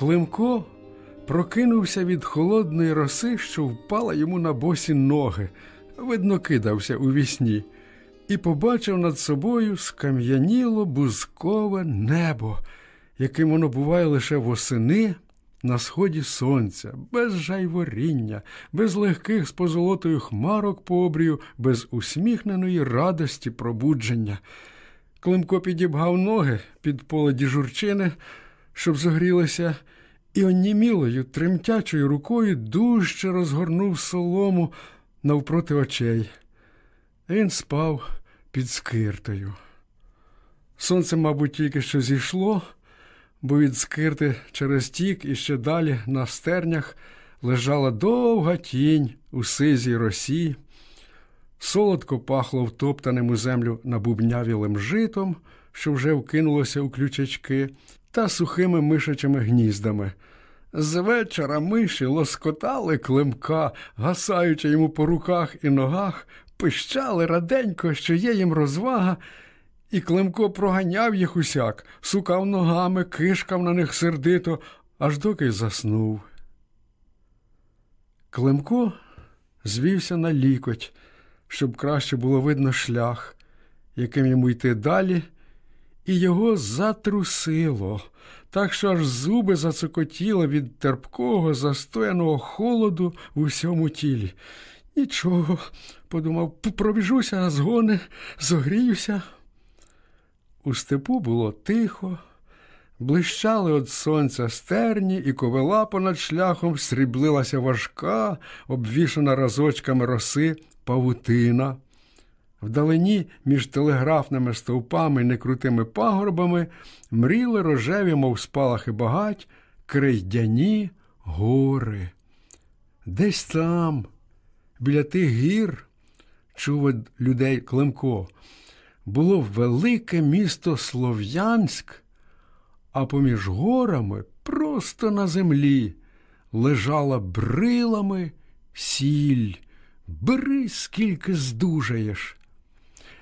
Климко прокинувся від холодної роси, що впала йому на босі ноги, видно, кидався у вісні, і побачив над собою скам'яніло бузкове небо, яким воно буває лише восени на сході сонця, без жайворіння, без легких з позолотою хмарок по обрію, без усміхненої радості пробудження. Климко підібгав ноги під поле діжурчини, щоб зогрілися, і онімілою, тремтячою рукою дужче розгорнув солому навпроти очей. Він спав під скиртою. Сонце, мабуть, тільки що зійшло, бо від скирти через тік і ще далі на стернях лежала довга тінь у сизій росі. Солодко пахло втоптаним у землю набубнявілим житом, що вже вкинулося у ключачки, та сухими мишачими гніздами. З вечора миші лоскотали климка, гасаючи йому по руках і ногах, пищали раденько, що є їм розвага, і Климко проганяв їх усяк, сукав ногами, кишкав на них сердито, аж доки заснув. Климко звівся на лікоть, щоб краще було видно шлях, яким йому йти далі, і його затрусило, так що аж зуби зацокотіли від терпкого, застояного холоду в усьому тілі. Нічого, подумав, пробіжуся на згони, зогріюся. У степу було тихо, блищали від сонця стерні, і ковила понад шляхом сріблилася важка, обвішана разочками роси павутина. Вдалині між телеграфними стовпами і некрутими пагорбами мріли рожеві, мов спалахи багать, крейдяні гори. Десь там, біля тих гір, чув людей Климко, було велике місто Слов'янськ, а поміж горами, просто на землі, лежала брилами сіль. Бери, скільки здужаєш.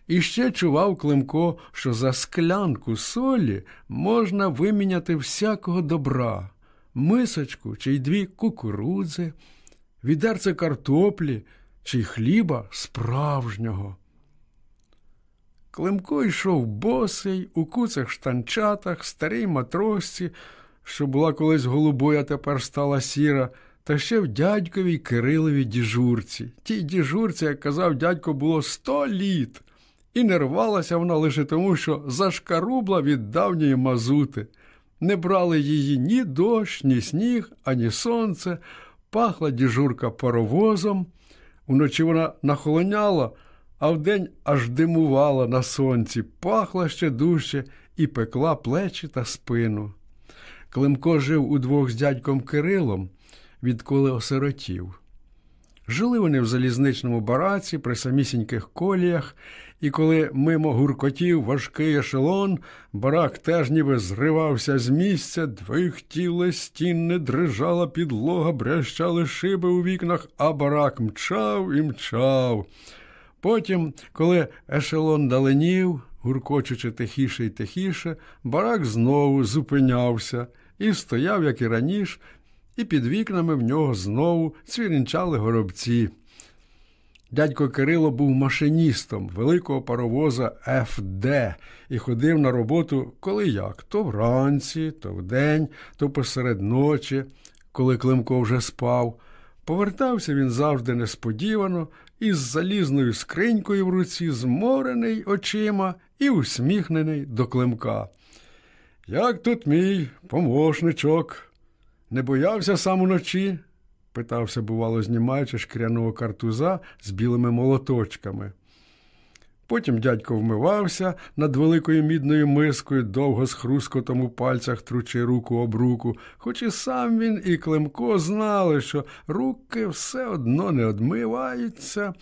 І ще чував Климко, що за склянку солі можна виміняти всякого добра, мисочку чи й дві кукурудзи, відерце картоплі чи хліба справжнього. Климко йшов босий, у куцах штанчатах, старій матросці, що була колись голубою, тепер стала сіра, та ще в дядьковій Кириловій діжурці. Тій діжурці, як казав дядько, було сто літ, і не рвалася вона лише тому, що зашкарубла від давньої мазути. Не брали її ні дощ, ні сніг, ані сонце, пахла діжурка паровозом. Уночі вона нахолоняла, а вдень аж димувала на сонці, пахла ще дужче і пекла плечі та спину. Климко жив удвох з дядьком Кирилом, відколи осиротів. Жили вони в залізничному бараці при самісіньких коліях, і коли мимо гуркотів важкий ешелон, барак теж ніби зривався з місця, двихтіли стіни, дрижала підлога, брящали шиби у вікнах, а барак мчав і мчав. Потім, коли ешелон даленів, гуркочучи тихіше й тихіше, барак знову зупинявся і стояв, як і раніше, і під вікнами в нього знову цвірінчали горобці. Дядько Кирило був машиністом великого паровоза ФД і ходив на роботу коли як, то вранці, то вдень, то посеред ночі, коли Климко вже спав. Повертався він завжди несподівано, із залізною скринькою в руці, зморений очима і усміхнений до Климка. Як тут мій помощничок? Не боявся сам уночі? Питався, бувало, знімаючи шкіряного картуза з білими молоточками. Потім дядько вмивався над великою мідною мискою, довго з хрускотом у пальцях тручи руку об руку, хоч і сам він, і Климко знали, що руки все одно не одмиваються.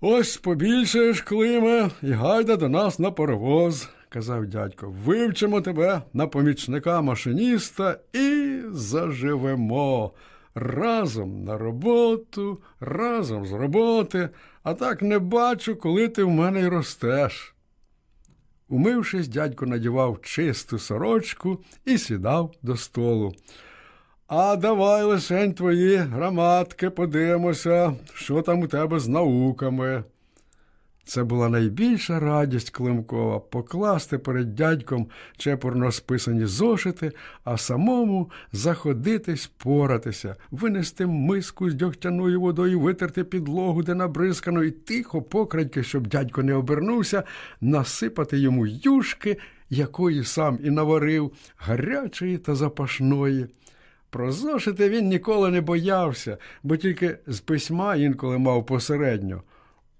Ось побільшаєш, Климе, і гайда до нас на паровоз, казав дядько. Вивчимо тебе на помічника машиніста і заживемо. Разом на роботу, разом з роботи, а так не бачу, коли ти в мене й ростеш. Умившись, дядько надівав чисту сорочку і сідав до столу. А давай лишень твої граматки подивимося, що там у тебе з науками. Це була найбільша радість Климкова покласти перед дядьком чепурно списані зошити, а самому заходитись поратися, винести миску з дьогтяною водою, витерти підлогу, де набризкано, і тихо, покрадьки, щоб дядько не обернувся, насипати йому юшки, якої сам і наварив, гарячої та запашної. Про зошити він ніколи не боявся, бо тільки з письма інколи мав посередньо.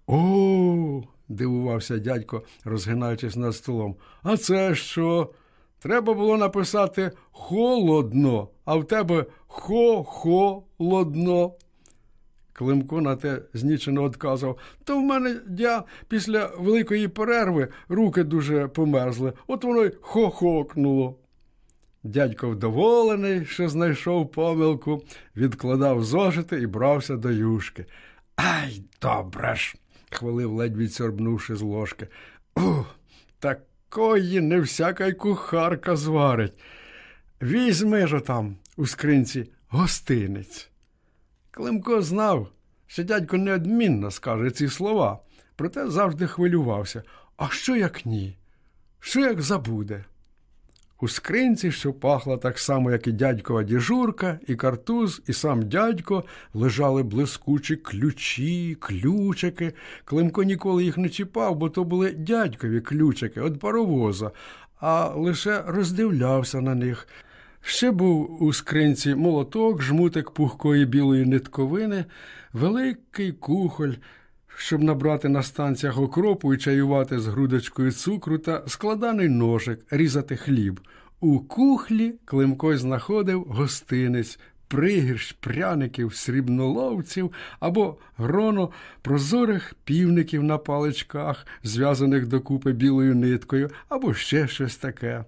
О, дивувався дядько, розгинаючись над столом. А це що? Треба було написати холодно, а в тебе хо-холодно. Климко на те знічено одказав. То в мене дя після великої перерви руки дуже померзли, от воно й хохокнуло. Дядько вдоволений, що знайшов помилку, відкладав зошити і брався до юшки. Ай, добре ж, хвалив, ледь відсорбнувши з ложки. Ух, такої не всяка й кухарка зварить. Візьми ж там у скринці гостинець. Климко знав, що дядько неодмінно скаже ці слова, проте завжди хвилювався. А що як ні? Що як забуде? У скринці, що пахла так само, як і дядькова діжурка, і картуз, і сам дядько лежали блискучі ключі, ключики. Климко ніколи їх не чіпав, бо то були дядькові ключики від паровоза, а лише роздивлявся на них. Ще був у скринці молоток, жмутик пухкої білої нитковини, великий кухоль щоб набрати на станціях окропу і чаювати з грудочкою цукру та складаний ножик, різати хліб. У кухлі Климкой знаходив гостинець, пригірш пряників, срібноловців або гроно прозорих півників на паличках, зв'язаних докупи білою ниткою, або ще щось таке.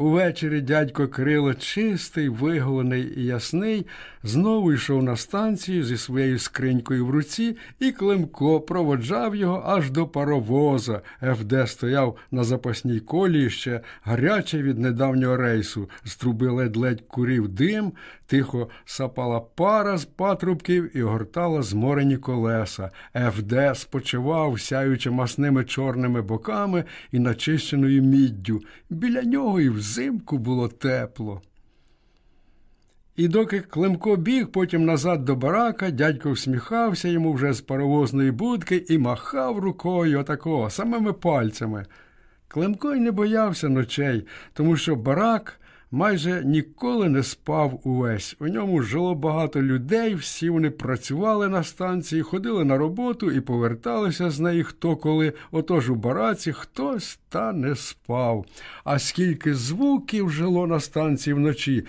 Увечері дядько Крило, чистий, виголений і ясний, знову йшов на станцію зі своєю скринькою в руці, і Климко проводжав його аж до паровоза, ФД стояв на запасній колії ще гарячий від недавнього рейсу, з труби ледь-ледь курів дим, тихо сапала пара з патрубків і огортала зморені колеса. ФД спочивав, сяючи масними чорними боками і начищеною міддю. Біля нього і взимку було тепло. І доки Климко біг потім назад до барака, дядько всміхався йому вже з паровозної будки і махав рукою отакого, самими пальцями. Климко й не боявся ночей, тому що барак майже ніколи не спав увесь. У ньому жило багато людей, всі вони працювали на станції, ходили на роботу і поверталися з неї хто коли. Отож у бараці хтось та не спав. А скільки звуків жило на станції вночі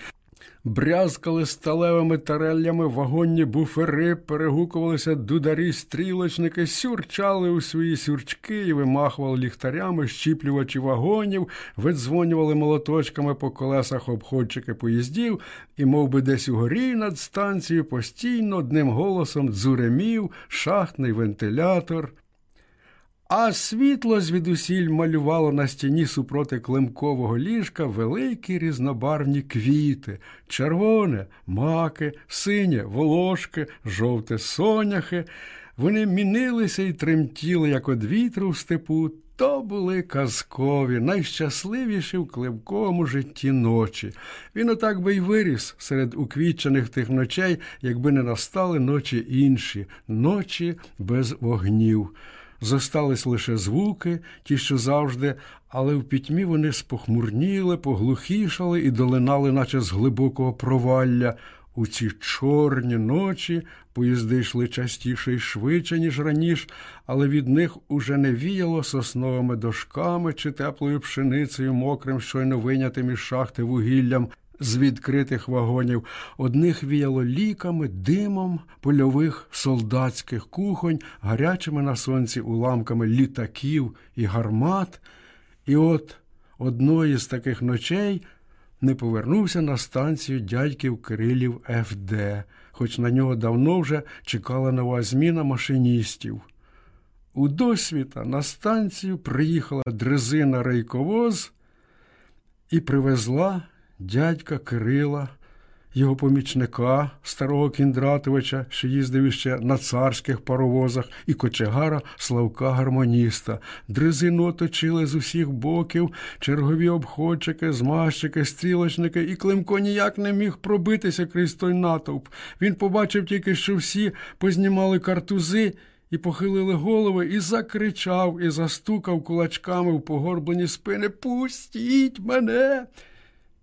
брязкали сталевими тареллями вагонні буфери, перегукувалися дударі, стрілочники, сюрчали у свої сюрчки і вимахували ліхтарями, щіплювачі вагонів, видзвонювали молоточками по колесах обходчики поїздів, і, мов би, десь угорі над станцією постійно одним голосом дзуремів шахтний вентилятор. А світло звідусіль малювало на стіні супроти климкового ліжка великі різнобарвні квіти, червоне маки, синє волошки, жовте соняхи. Вони мінилися і тремтіли, як од вітру в степу. То були казкові, найщасливіші в Климковому житті ночі. Він отак би й виріс серед уквітчених тих ночей, якби не настали ночі інші, ночі без вогнів. Зостались лише звуки, ті, що завжди, але в пітьмі вони спохмурніли, поглухішали і долинали, наче з глибокого провалля. У ці чорні ночі поїзди йшли частіше і швидше, ніж раніше, але від них уже не віяло сосновими дошками чи теплою пшеницею, мокрим, щойно винятим із шахти вугіллям з відкритих вагонів. Одних віяло ліками, димом польових солдатських кухонь, гарячими на сонці уламками літаків і гармат. І от одної з таких ночей не повернувся на станцію дядьків Кирилів ФД, хоч на нього давно вже чекала нова зміна машиністів. У досвіта на станцію приїхала дрезина рейковоз і привезла дядька Кирила його помічника, старого Кіндратовича, що їздив іще на царських паровозах, і кочегара Славка гармоніста. Дрезину оточили з усіх боків, чергові обходчики, змазчики, стрілочники, і Климко ніяк не міг пробитися крізь той натовп. Він побачив тільки, що всі познімали картузи. І похилили голови, і закричав, і застукав кулачками в погорблені спини Пустіть мене.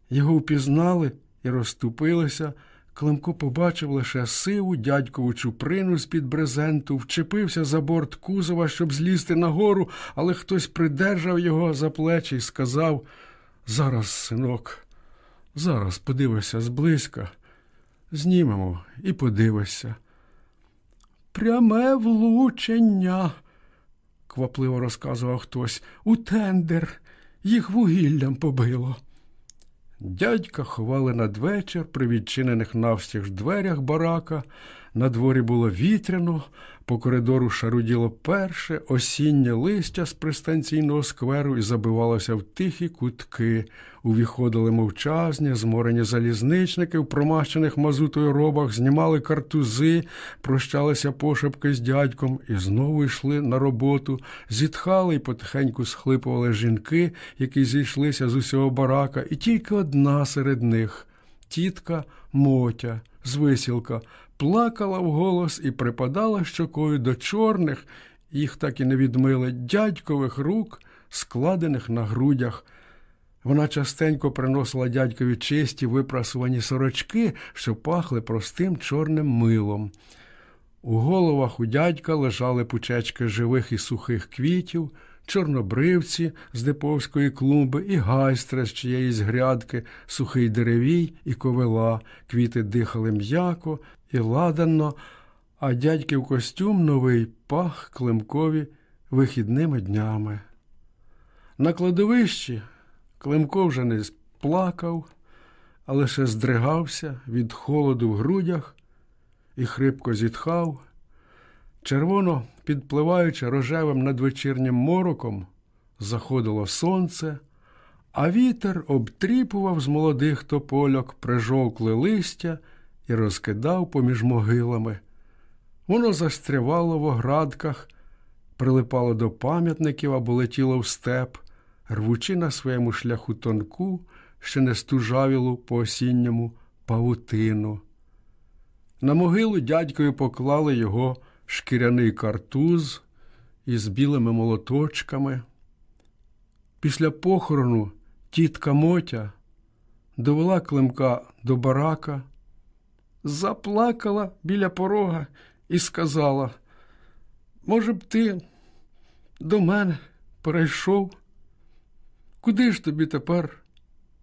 Його впізнали і розступилися. Климко побачив лише сиву дядькову чуприну з-під брезенту, вчепився за борт кузова, щоб злізти нагору, але хтось придержав його за плечі і сказав Зараз, синок, зараз подивишся зблизька. Знімемо і подивишся. Пряме влучення, квапливо розказував хтось, у тендер їх вугіллям побило. Дядька ховали надвечір при відчинених навстіж дверях барака. На дворі було вітряно, по коридору шаруділо перше осіннє листя з пристанційного скверу і забивалося в тихі кутки. Увіходили мовчазні, зморені залізничники в промащених мазутою робах, знімали картузи, прощалися пошепки з дядьком і знову йшли на роботу, зітхали і потихеньку схлипували жінки, які зійшлися з усього барака, і тільки одна серед них тітка Мотя з висілка плакала вголос і припадала щокою до чорних, їх так і не відмили, дядькових рук, складених на грудях. Вона частенько приносила дядькові чисті випрасувані сорочки, що пахли простим чорним милом. У головах у дядька лежали пучечки живих і сухих квітів, чорнобривці з деповської клумби і гайстра з чиєїсь грядки, сухий деревій і ковила. Квіти дихали м'яко і ладанно, а дядьків костюм новий пах Климкові вихідними днями. На кладовищі Климко вже не плакав, а лише здригався від холоду в грудях і хрипко зітхав. Червоно, підпливаючи рожевим надвечірнім мороком, заходило сонце, а вітер обтріпував з молодих топольок прижовкли листя і розкидав поміж могилами. Воно застрявало в оградках, прилипало до пам'ятників або летіло в степ, рвучи на своєму шляху тонку, ще не стужавілу по осінньому павутину. На могилу дядькою поклали його шкіряний картуз із білими молоточками. Після похорону тітка Мотя довела Климка до барака, заплакала біля порога і сказала, може б, ти до мене перейшов? Куди ж тобі тепер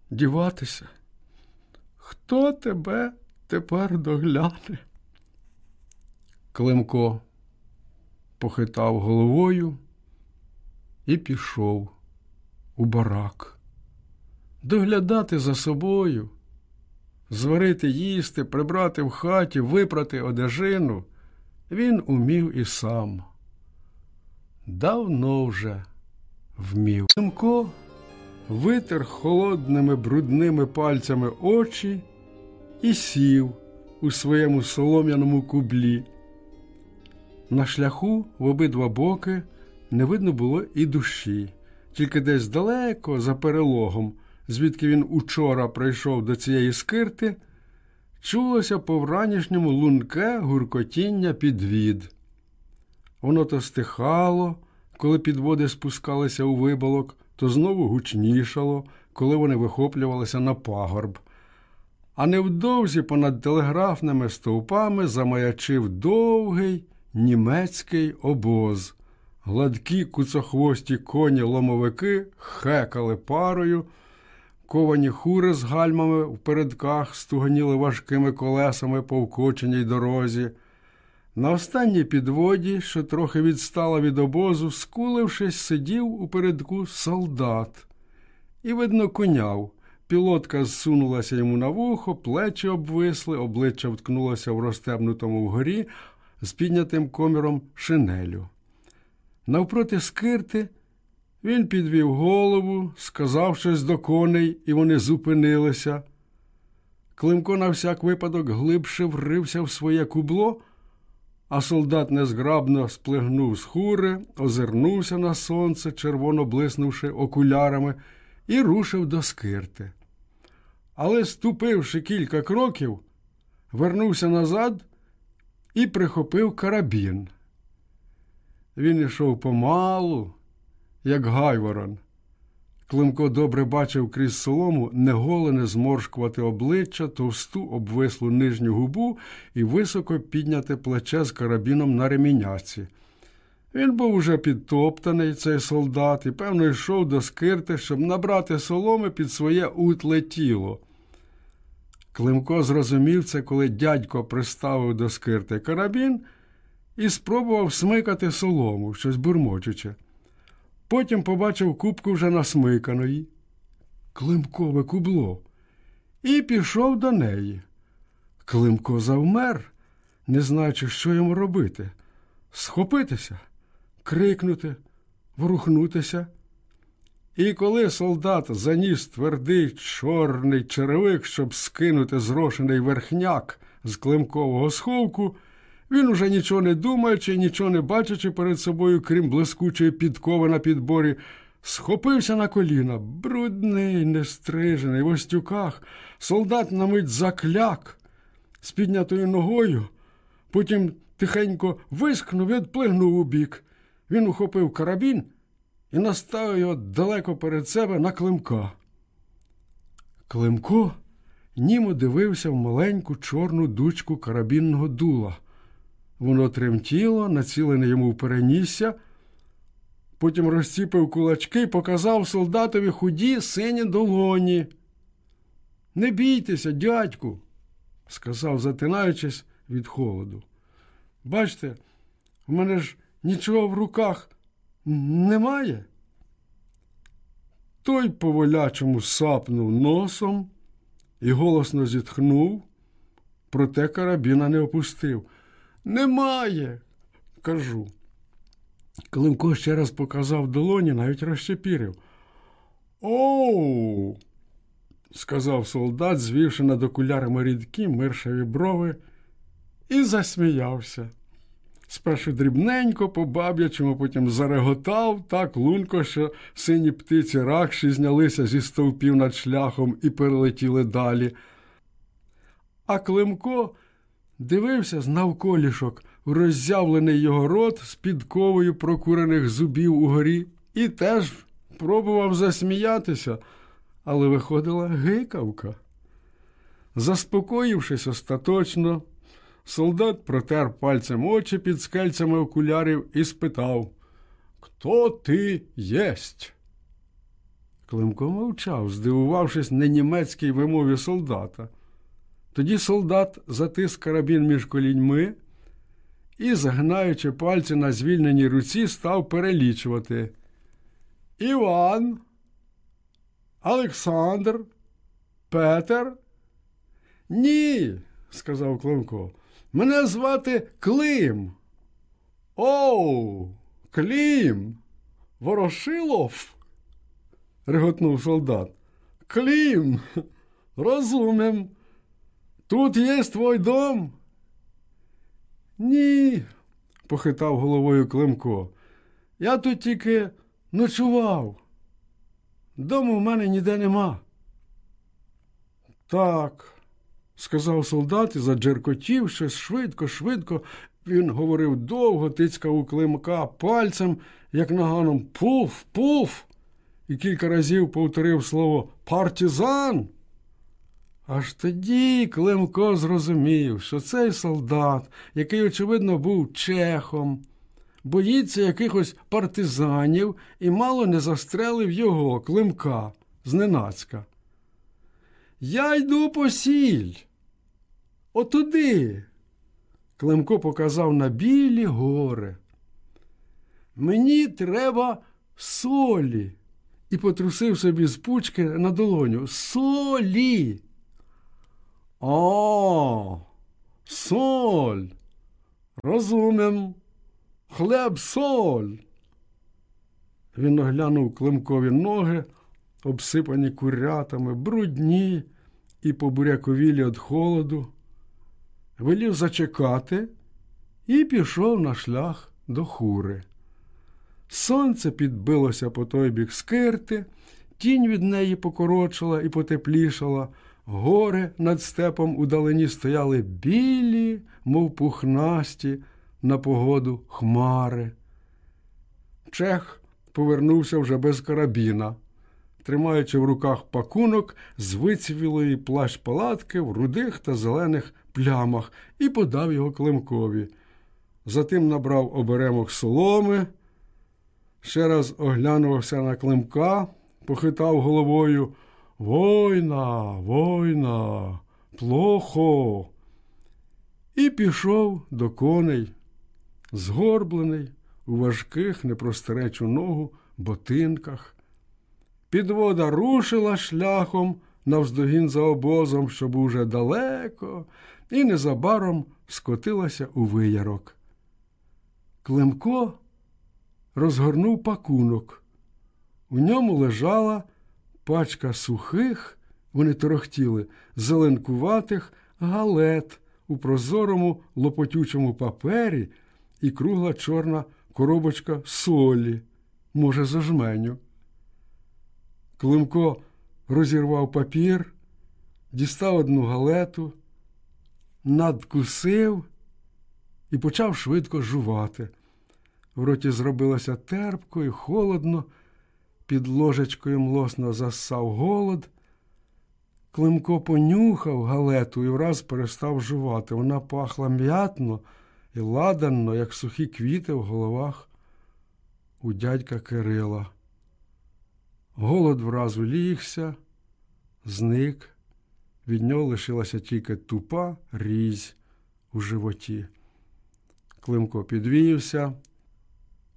діватися? Хто тебе тепер догляне? Климко похитав головою і пішов у барак. Доглядати за собою, зварити їсти, прибрати в хаті, випрати одежину він умів і сам. Давно вже вмів. Климко витер холодними брудними пальцями очі і сів у своєму солом'яному кублі. На шляху в обидва боки не видно було і душі, тільки десь далеко, за перелогом, звідки він учора прийшов до цієї скирти, чулося по вранішньому лунке гуркотіння підвід. Воно то стихало, коли підводи спускалися у виболок, то знову гучнішало, коли вони вихоплювалися на пагорб. А невдовзі понад телеграфними стовпами замаячив довгий німецький обоз. Гладкі куцохвості коні ломовики хекали парою, ковані хури з гальмами в передках стуганіли важкими колесами по вкоченій дорозі. На останній підводі, що трохи відстала від обозу, скулившись, сидів у передку солдат і, видно, коняв. Пілотка зсунулася йому на вухо, плечі обвисли, обличчя вткнулося в розтебнутому вгорі з піднятим коміром шинелю. Навпроти скирти він підвів голову, сказав щось до коней, і вони зупинилися. Климко на всяк випадок глибше врився в своє кубло, а солдат незграбно сплигнув з хури, озирнувся на сонце, червоно блиснувши окулярами, і рушив до скирти. Але, ступивши кілька кроків, вернувся назад і прихопив карабін. Він ішов помалу, як гайворон. Климко добре бачив крізь солому неголене зморшкувати обличчя, товсту обвислу нижню губу і високо підняте плече з карабіном на реміняці. Він був уже підтоптаний, цей солдат, і, певно, йшов до скирти, щоб набрати соломи під своє утле тіло. Климко зрозумів це, коли дядько приставив до скирти карабін і спробував смикати солому, щось бурмочучи. Потім побачив кубку вже насмиканої, Климкове кубло, і пішов до неї. Климко завмер, не знаючи, що йому робити схопитися, крикнути, ворухнутися. І коли солдат заніс твердий чорний черевик, щоб скинути зрошений верхняк з климкового сховку, він уже нічого не думаючи, нічого не бачачи перед собою, крім блискучої підкови на підборі, схопився на коліна, брудний, нестрижений, в остюках, солдат на мить закляк з піднятою ногою, потім тихенько вискнув і відплигнув у бік. Він ухопив карабін і наставив його далеко перед себе на Климка. Климко німо дивився в маленьку чорну дучку карабінного дула. Воно тремтіло, націлене йому в перенісся, потім розціпив кулачки і показав солдатові худі сині долоні. Не бійтеся, дядьку, сказав, затинаючись від холоду. Бачите, в мене ж нічого в руках немає. Той поволячому сапнув носом і голосно зітхнув, проте карабіна не опустив. Немає, кажу. Климко ще раз показав долоні, навіть розчепірив. Оу, сказав солдат, звівши над окулярами рідкі миршеві брови, і засміявся. Спершу дрібненько, по баб'ячому, потім зареготав так лунко, що сині птиці ракші знялися зі стовпів над шляхом і перелетіли далі. А Климко дивився з навколішок у роззявлений його рот з підковою прокурених зубів угорі і теж пробував засміятися, але виходила гикавка. Заспокоївшись остаточно, солдат протер пальцем очі під скельцями окулярів і спитав Хто ти єсть? Климко мовчав, здивувавшись ненімецькій вимові солдата. Тоді солдат затис карабін між коліньми і, загнаючи пальці на звільненій руці, став перелічувати. Іван, Олександр, Петер. Ні, сказав Климко. Мене звати Клим. Оу, Клім. Ворошилов. реготнув солдат. Клім, розумем. Тут є твой дом? Ні, похитав головою Климко. Я тут тільки ночував. Дому в мене ніде нема. Так, сказав солдат і заджеркотів щось швидко, швидко. Він говорив довго, тицькав у Климка пальцем, як наганом пуф, пуф, і кілька разів повторив слово партизан. Аж тоді Климко зрозумів, що цей солдат, який, очевидно, був чехом, боїться якихось партизанів і мало не застрелив його Климка зненацька. Я йду по сіль. Отуди. Климко показав на білі гори. Мені треба солі. І потрусив собі з пучки на долоню. Солі. О, соль. Розумем. Хлеб соль. Він оглянув климкові ноги, обсипані курятами, брудні, і побуряковілі від холоду, велів зачекати і пішов на шлях до хури. Сонце підбилося по той бік скирти, тінь від неї покорочила і потеплішала, гори над степом удалині стояли білі, мов пухнасті, на погоду хмари. Чех повернувся вже без карабіна, тримаючи в руках пакунок з вицвілої плащ палатки в рудих та зелених плямах, і подав його Климкові. Затим набрав оберемок соломи, ще раз оглянувався на Климка, похитав головою Война, война, плохо. І пішов до коней, згорблений у важких, непростеречу ногу, ботинках. Підвода рушила шляхом навздогін за обозом, що був уже далеко, і незабаром скотилася у виярок. Климко розгорнув пакунок. У ньому лежала пачка сухих, вони торохтіли, зеленкуватих галет у прозорому лопотючому папері і кругла чорна коробочка солі, може, за жменю. Климко розірвав папір, дістав одну галету, надкусив і почав швидко жувати. В роті зробилося терпко і холодно, під ложечкою млосно зассав голод. Климко понюхав галету і враз перестав жувати. Вона пахла м'ятно і ладанно, як сухі квіти в головах у дядька Кирила. Голод враз улігся, зник, від нього лишилася тільки тупа різь у животі. Климко підвівся,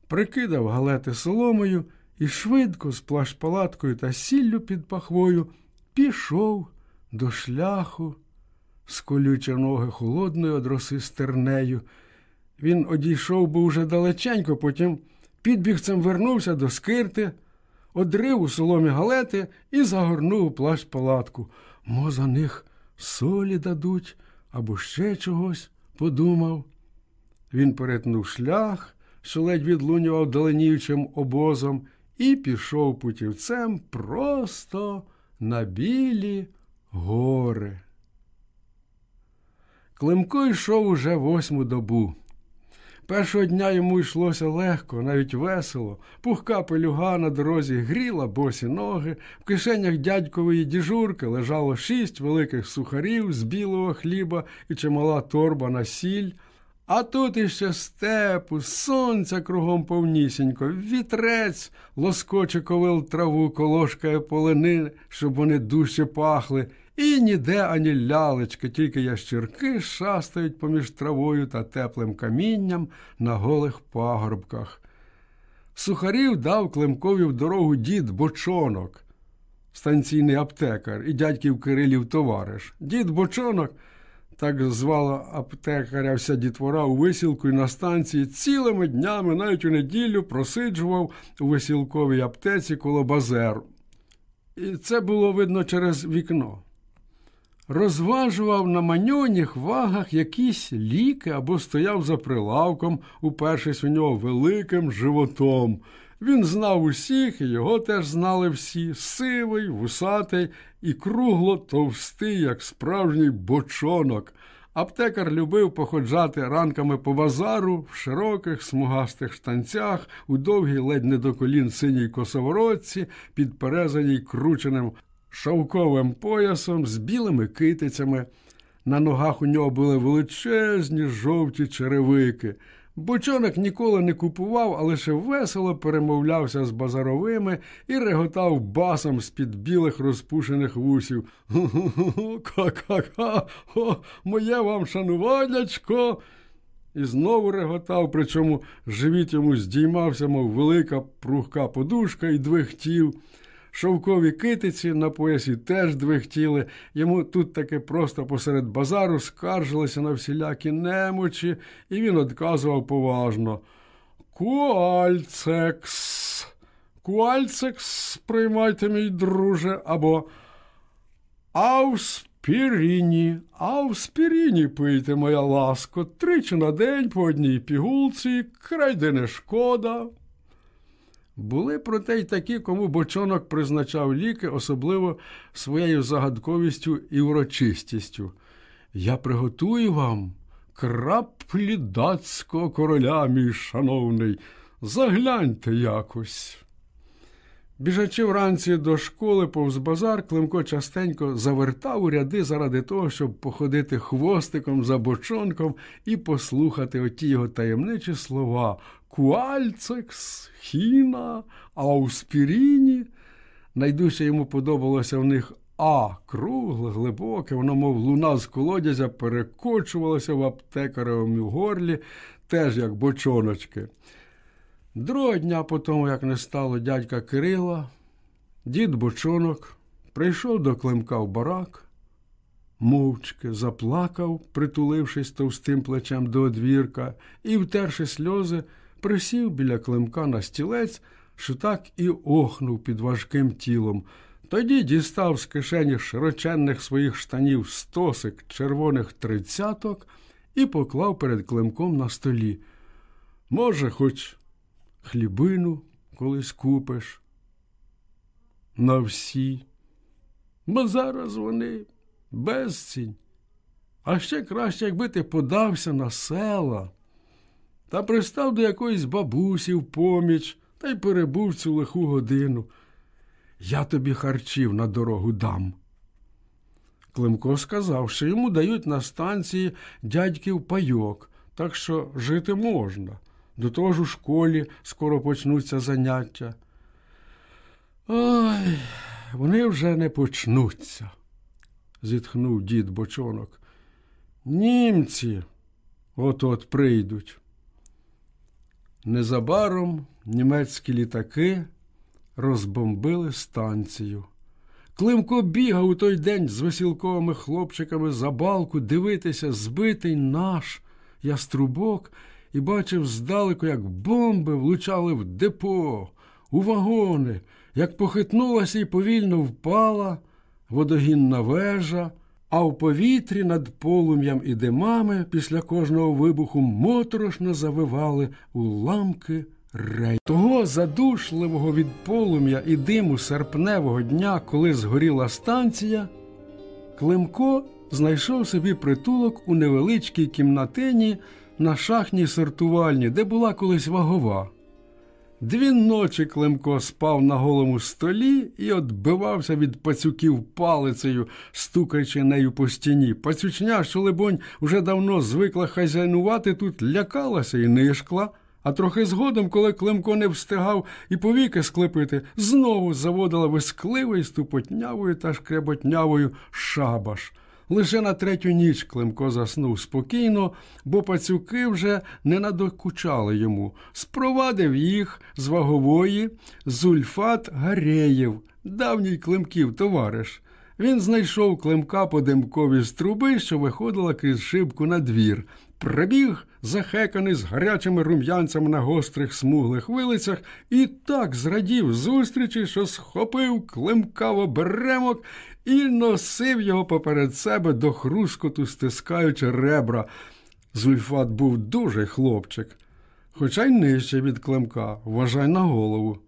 прикидав галети соломою і швидко з плащ-палаткою та сіллю під пахвою пішов до шляху, сколючи ноги холодною од роси стернею. Він одійшов би уже далеченько, потім підбігцем вернувся до скирти, одрив у соломі галети і загорнув плащ палатку. Мо за них солі дадуть або ще чогось, подумав. Він перетнув шлях, що ледь відлунював даленіючим обозом, і пішов путівцем просто на білі гори. Климко йшов уже восьму добу. Першого дня йому йшлося легко, навіть весело. Пухка пелюга на дорозі гріла босі ноги, в кишенях дядькової діжурки лежало шість великих сухарів з білого хліба і чимала торба на сіль. А тут іще степу, сонця кругом повнісінько, вітрець лоскоче ковил траву, колошкає полини, щоб вони дужче пахли, і ніде ані лялечки, тільки ящірки шастають поміж травою та теплим камінням на голих пагорбках. Сухарів дав Климкові в дорогу дід бочонок, станційний аптекар і дядьків Кирилів товариш. Дід бочонок так звала аптекаря вся дітвора у висілку і на станції цілими днями, навіть у неділю, просиджував у висілковій аптеці коло базеру. І це було видно через вікно. Розважував на маньоніх вагах якісь ліки або стояв за прилавком, упершись у нього великим животом. Він знав усіх, і його теж знали всі сивий, вусатий і кругло товстий, як справжній бочонок. Аптекар любив походжати ранками по базару в широких смугастих штанцях, у довгій ледь не до колін синій косоворотці, підперезаній крученим шовковим поясом з білими китицями. На ногах у нього були величезні жовті черевики. Бочонок ніколи не купував, а лише весело перемовлявся з базаровими і реготав басом з-під білих розпушених вусів. Ка-ка-ка, моє вам шануваннячко. І знову реготав, причому живіт йому здіймався, мов велика прухка подушка, і двихтів. Шовкові китиці на поясі теж двихтіли. Йому тут таки просто посеред базару скаржилися на всілякі немочі, і він одказував поважно. Куальцекс, куальцекс, приймайте, мій друже, або Аус піріні, а в спіріні пийте, моя ласко, тричі на день по одній пігулці, крайде не шкода. Були проте й такі, кому бочонок призначав ліки, особливо своєю загадковістю і урочистістю. Я приготую вам краплі датського короля, мій шановний, загляньте якось. Біжачи вранці до школи повз базар, Климко частенько завертав у ряди заради того, щоб походити хвостиком за бочонком і послухати оті його таємничі слова Куальцекс, хіна, ауспіріні. Найдужче йому подобалося в них А кругле, глибоке, воно, мов луна з колодязя, перекочувалося в аптекаревому горлі, теж як бочоночки. Другого дня по тому, як не стало дядька Кирила, дід бочонок прийшов до Климка в барак, мовчки заплакав, притулившись товстим плечем до одвірка, і, втерши сльози, присів біля Климка на стілець, що так і охнув під важким тілом. Тоді дістав з кишені широченних своїх штанів стосик червоних тридцяток і поклав перед Климком на столі. Може, хоч хлібину колись купиш. На всі. Бо зараз вони безцінь. А ще краще, якби ти подався на села та пристав до якоїсь бабусі в поміч та й перебув цю лиху годину. Я тобі харчів на дорогу дам. Климко сказав, що йому дають на станції дядьків пайок, так що жити можна. До того ж у школі скоро почнуться заняття. Ой, вони вже не почнуться, зітхнув дід бочонок. Німці от от прийдуть. Незабаром німецькі літаки розбомбили станцію. Климко бігав у той день з весілковими хлопчиками за балку дивитися збитий наш яструбок і бачив здалеку, як бомби влучали в депо, у вагони, як похитнулася і повільно впала водогінна вежа, а в повітрі над полум'ям і димами після кожного вибуху моторошно завивали уламки рей. Того задушливого від полум'я і диму серпневого дня, коли згоріла станція, Климко знайшов собі притулок у невеличкій кімнатині на шахній сортувальні, де була колись вагова. Дві ночі Климко спав на голому столі і отбивався від пацюків палицею, стукаючи нею по стіні. Пацючня, що, либонь, вже давно звикла хазяйнувати, тут лякалася і нишкла, а трохи згодом, коли Климко не встигав і повіки склепити, знову заводила вискливою, ступотнявою та шкреботнявою шабаш. Лише на третю ніч Климко заснув спокійно, бо пацюки вже не надокучали йому. Спровадив їх з вагової Зульфат Гареєв, давній Климків товариш. Він знайшов Климка по димкові з труби, що виходила крізь шибку на двір. Прибіг, захеканий з гарячими рум'янцями на гострих смуглих вилицях, і так зрадів зустрічі, що схопив Климка в оберемок і носив його поперед себе до хрускоту, стискаючи ребра. Зульфат був дуже хлопчик, хоча й нижче від клемка, вважай на голову.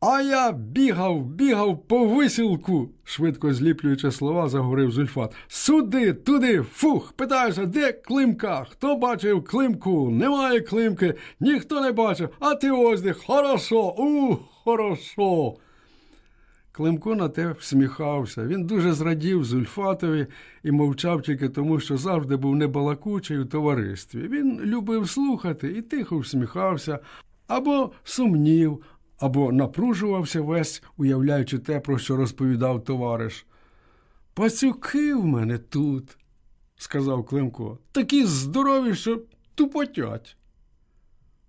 А я бігав, бігав по висілку, швидко зліплюючи слова, заговорив Зульфат. Суди, туди, фух, питаюся, де Климка? Хто бачив Климку? Немає Климки, ніхто не бачив, а ти ось де, хорошо, у, хорошо. Климко на те всміхався. Він дуже зрадів Зульфатові і мовчав тільки тому, що завжди був небалакучий у товаристві. Він любив слухати і тихо всміхався або сумнів або напружувався весь, уявляючи те, про що розповідав товариш. Пацюки в мене тут, сказав Климко, такі здорові, що тупотять.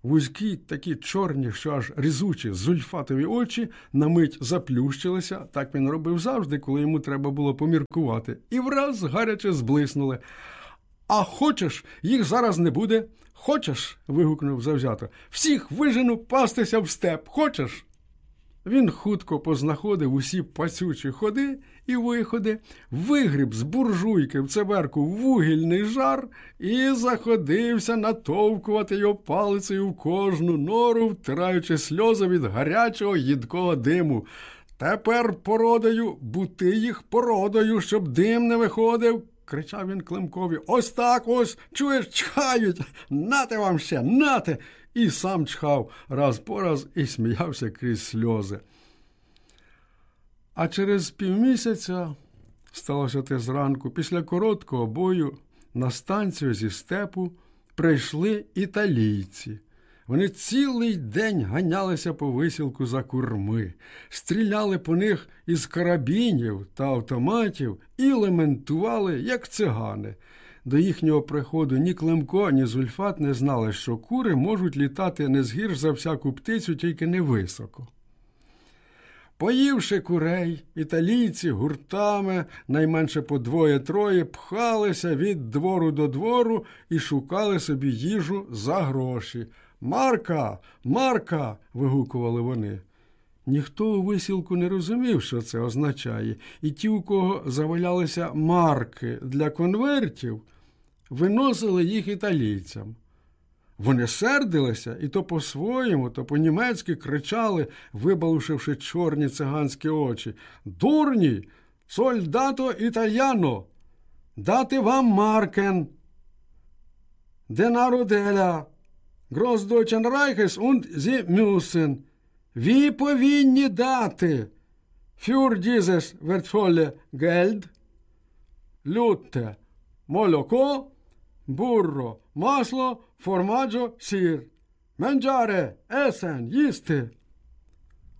Вузькі, такі чорні, що аж різучі, зульфатові очі на мить заплющилися, так він робив завжди, коли йому треба було поміркувати, і враз гаряче зблиснули. А хочеш, їх зараз не буде. Хочеш? вигукнув завзято. Всіх вижену пастися в степ. Хочеш? Він хутко познаходив усі пацючі ходи і виходи, вигріб з буржуйки в цеберку вугільний жар і заходився натовкувати його палицею в кожну нору, втираючи сльози від гарячого їдкого диму. Тепер породою, бути їх породою, щоб дим не виходив. Кричав він Климкові. Ось так ось, чуєш, чхають. Нате вам ще, нате. І сам чхав раз по раз і сміявся крізь сльози. А через півмісяця, сталося те зранку, після короткого бою на станцію зі степу прийшли італійці. Вони цілий день ганялися по висілку за курми, стріляли по них із карабінів та автоматів і лементували, як цигани. До їхнього приходу ні Климко, ні Зульфат не знали, що кури можуть літати не згірш за всяку птицю, тільки невисоко. Поївши курей, італійці гуртами, найменше по двоє-троє, пхалися від двору до двору і шукали собі їжу за гроші. Марка, Марка. вигукували вони. Ніхто у висілку не розумів, що це означає, і ті, у кого завалялися марки для конвертів, виносили їх італійцям. Вони сердилися і то по-своєму, то по-німецьки кричали, вибалушивши чорні циганські очі. Дурні, сольдато італьяно, дати вам маркен, денароделя, Großdeutschen Reiches und sie müssen. Ви повинні дати für dieses wertvolle Geld люте молоко, бурро, масло, формаджо, сир. Менджаре, есен, їсти.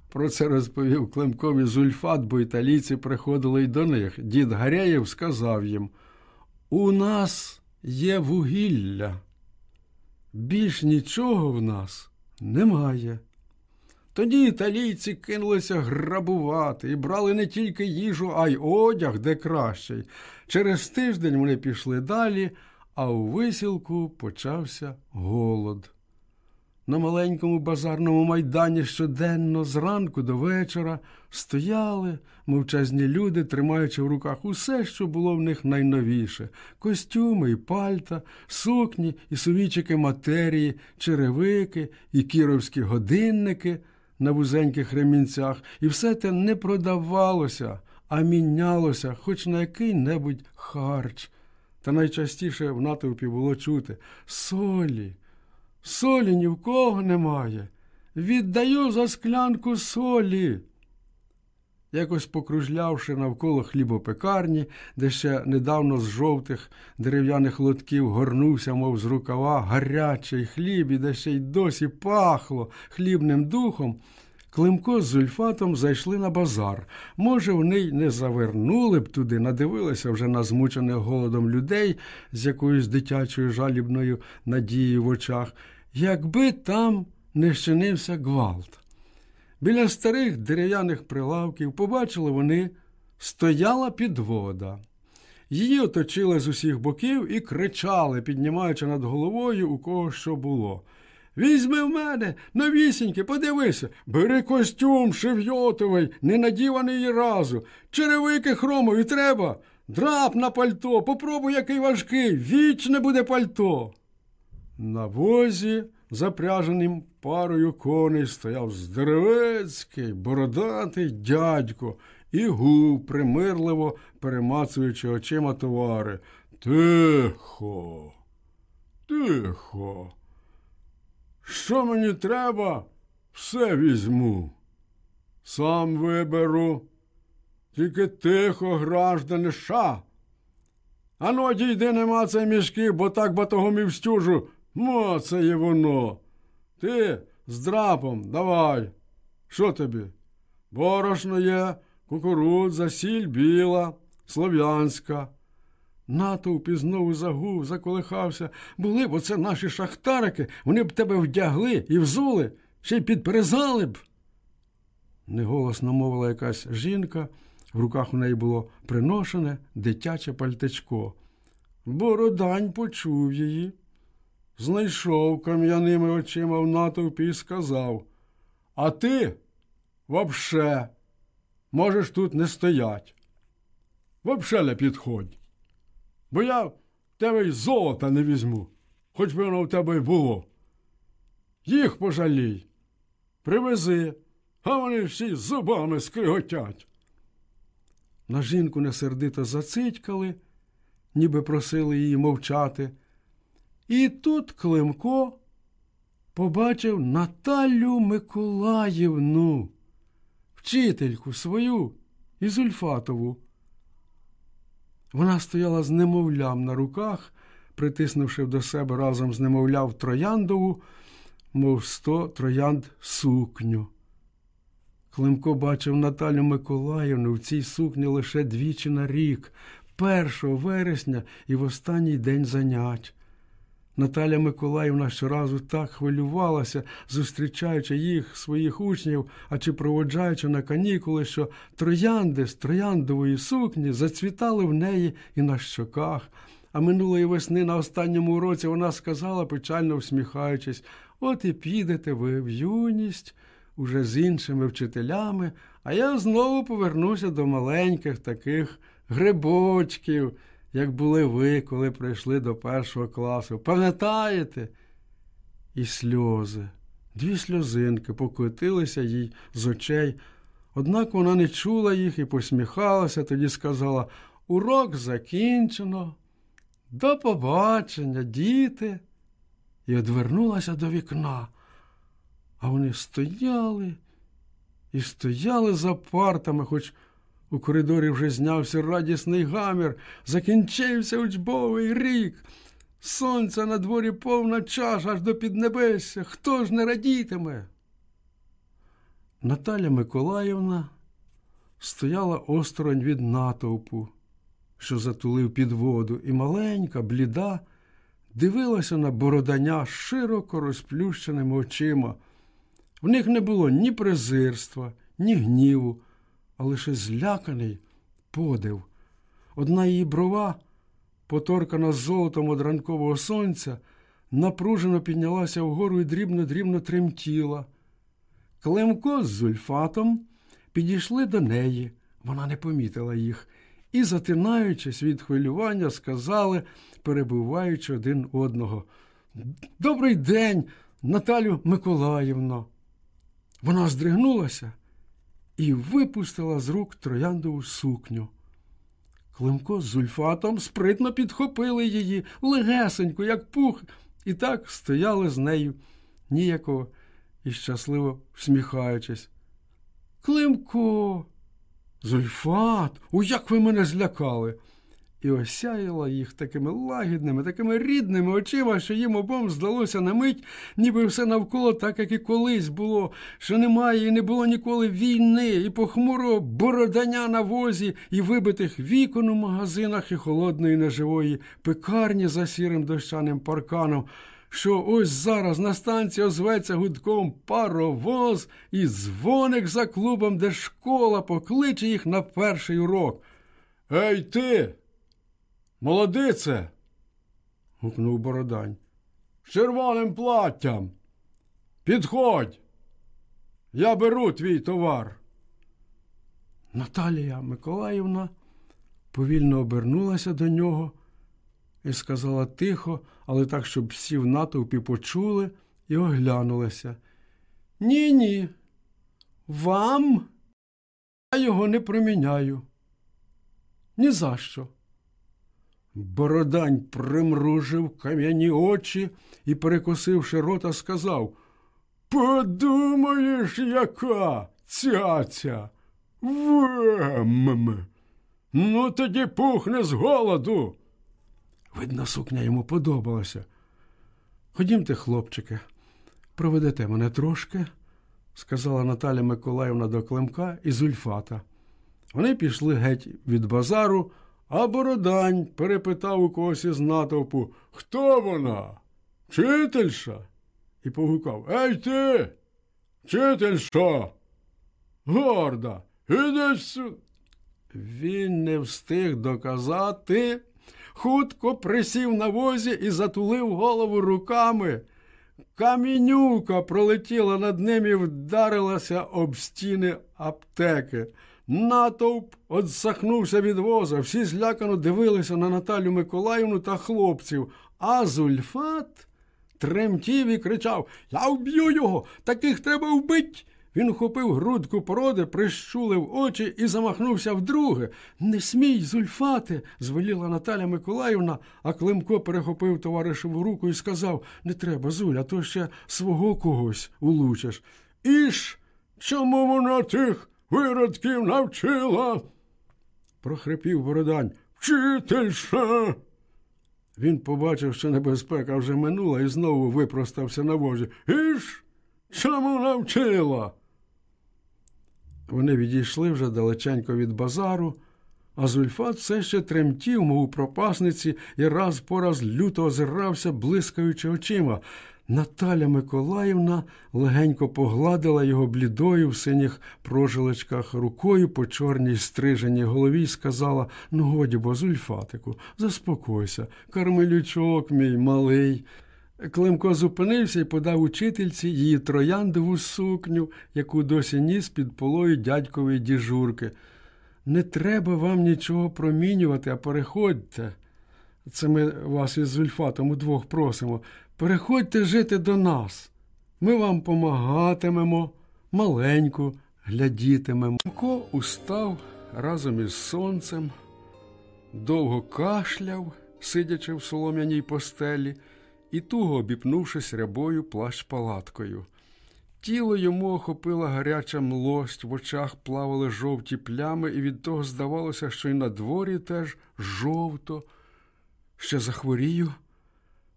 Про це розповів Климкові Зульфат, бо італійці приходили й до них. Дід Гаряєв сказав їм: У нас є вугілля. Більш нічого в нас немає. Тоді італійці кинулися грабувати і брали не тільки їжу, а й одяг де кращий. Через тиждень вони пішли далі, а у висілку почався голод. На маленькому базарному майдані щоденно, зранку до вечора, стояли мовчазні люди, тримаючи в руках усе, що було в них найновіше костюми і пальта, сукні і сувічики матерії, черевики і кіровські годинники на вузеньких ремінцях, і все те не продавалося, а мінялося хоч на який-небудь харч. Та найчастіше в натовпі було чути солі. Солі ні в кого немає. Віддаю за склянку солі. Якось покружлявши навколо хлібопекарні, де ще недавно з жовтих дерев'яних лотків горнувся, мов з рукава, гарячий хліб, і де ще й досі пахло хлібним духом, Климко з Зульфатом зайшли на базар. Може, вони й не завернули б туди, надивилися вже на змучених голодом людей з якоюсь дитячою жалібною надією в очах, якби там не щинився гвалт. Біля старих дерев'яних прилавків побачили вони, стояла підвода. Її оточили з усіх боків і кричали, піднімаючи над головою у кого що було. Візьми в мене, новісіньке, подивися, бери костюм шевйотовий, не надіваний разу, черевики хромові треба, драп на пальто, попробуй, який важкий, вічне буде пальто. На возі, запряженим парою коней, стояв здоровецький, бородатий дядько і гув, примирливо перемацуючи очима товари. Тихо, тихо. Що мені треба, все візьму. Сам виберу. Тільки тихо, граждане, ша. Ану, дійди, нема цей мішки, бо так батогом і встюжу. Моцає воно. Ти з драпом давай. Що тобі? Борошно є, кукурудза, сіль біла, слов'янська. Натовп і знову загув, заколихався. Були б оце наші шахтарики, вони б тебе вдягли і взули, ще й підперезали б. Неголосно мовила якась жінка, в руках у неї було приношене дитяче пальтечко. Бородань почув її, знайшов кам'яними очима в натовпі і сказав А ти Вообще, можеш тут не стоять. Вообще не підходь. Бо я тебе й золота не візьму, хоч би воно в тебе й було. Їх пожалій. Привези, а вони всі зубами скриготять. На жінку несердито зацитькали, ніби просили її мовчати. І тут Климко побачив Наталю Миколаївну, вчительку свою із Ульфатову. Вона стояла з немовлям на руках, притиснувши до себе разом з немовляв трояндову, мов сто троянд сукню. Климко бачив Наталю Миколаївну в цій сукні лише двічі на рік, 1 вересня і в останній день занять. Наталя Миколаївна щоразу так хвилювалася, зустрічаючи їх, своїх учнів, а чи проводжаючи на канікули, що троянди з трояндової сукні зацвітали в неї і на щоках. А минулої весни на останньому уроці вона сказала, печально всміхаючись, от і підете ви в юність уже з іншими вчителями, а я знову повернуся до маленьких таких грибочків, як були ви, коли прийшли до першого класу. Пам'ятаєте? І сльози, дві сльозинки покотилися їй з очей. Однак вона не чула їх і посміхалася, тоді сказала Урок закінчено. До побачення, діти. І одвернулася до вікна. А вони стояли і стояли за партами, хоч у коридорі вже знявся радісний гамір, закінчився учбовий рік. Сонця на дворі повна чаша аж до піднебесся. Хто ж не радітиме? Наталя Миколаївна стояла осторонь від натовпу, що затулив під воду, і маленька, бліда, дивилася на бородання широко розплющеними очима. В них не було ні презирства, ні гніву, а лише зляканий подив. Одна її брова, поторкана золотом од ранкового сонця, напружено піднялася вгору і дрібно-дрібно тремтіла. Климко з зульфатом підійшли до неї, вона не помітила їх, і, затинаючись від хвилювання, сказали, перебуваючи один одного. Добрий день, Наталю Миколаївно. Вона здригнулася і випустила з рук трояндову сукню. Климко з зульфатом спритно підхопили її легесенько, як пух, і так стояли з нею ніяково і щасливо всміхаючись. Климко, зульфат, у як ви мене злякали! І осяяла їх такими лагідними, такими рідними очима, що їм обом здалося на мить, ніби все навколо, так як і колись було, що немає і не було ніколи війни, і похмурого бородання на возі, і вибитих вікон у магазинах, і холодної неживої пекарні за сірим дощаним парканом. Що ось зараз на станції озветься гудком паровоз і дзвоник за клубом, де школа покличе їх на перший урок. Ей ти! Молодице. гукнув Бородань. З червоним платтям. Підходь. Я беру твій товар. Наталія Миколаївна повільно обернулася до нього і сказала тихо, але так, щоб всі в натовпі почули і оглянулися. Ні, ні. Вам я його не проміняю. Ні за що. Бородань примружив кам'яні очі і, перекосивши рота, сказав Подумаєш, яка цяця? Вем. Ну, тоді пухне з голоду. Видно, сукня йому подобалася. Ходімте, хлопчики, проведете мене трошки, сказала Наталя Миколаївна до Климка і Зульфата. Вони пішли геть від базару. А Бородань перепитав у когось із натовпу Хто вона? Вчительша? І погукав Ей ти, вчительша, горда, іди сюди. Він не встиг доказати, хутко присів на возі і затулив голову руками. Камінюка пролетіла над ним і вдарилася об стіни аптеки. Натовп одсахнувся від воза, всі злякано дивилися на Наталю Миколаївну та хлопців, а Зульфат тремтів і кричав Я вб'ю його, таких треба вбить. Він ухопив грудку породи, прищулив очі і замахнувся вдруге. Не смій, Зульфате, звеліла Наталя Миколаївна, а Климко перехопив товаришеву руку і сказав Не треба, Зуль, а то ще свого когось улучиш. Іш, чому вона тих виродків навчила? прохрипів Бородань. Вчительша. Він побачив, що небезпека вже минула, і знову випростався на возі. Іш, чому навчила? Вони відійшли вже далеченько від базару, а Зульфат все ще тремтів, мов у пропасниці, і раз по раз люто озирався, блискаючи очима. Наталя Миколаївна легенько погладила його блідою в синіх прожилочках рукою по чорній стриженій голові і сказала Ну, годі, бо, Зульфатику, заспокойся, кармелючок мій малий. Климко зупинився і подав учительці її трояндову сукню, яку досі ніс під полою дядькової діжурки. Не треба вам нічого промінювати, а переходьте. Це ми вас із Зульфатом удвох просимо. Переходьте жити до нас. Ми вам помагатимемо, маленьку глядітимемо. Климко устав разом із сонцем, довго кашляв, сидячи в солом'яній постелі і туго обіпнувшись рябою плащ палаткою. Тіло йому охопила гаряча млость, в очах плавали жовті плями, і від того здавалося, що й на дворі теж жовто. Ще захворію,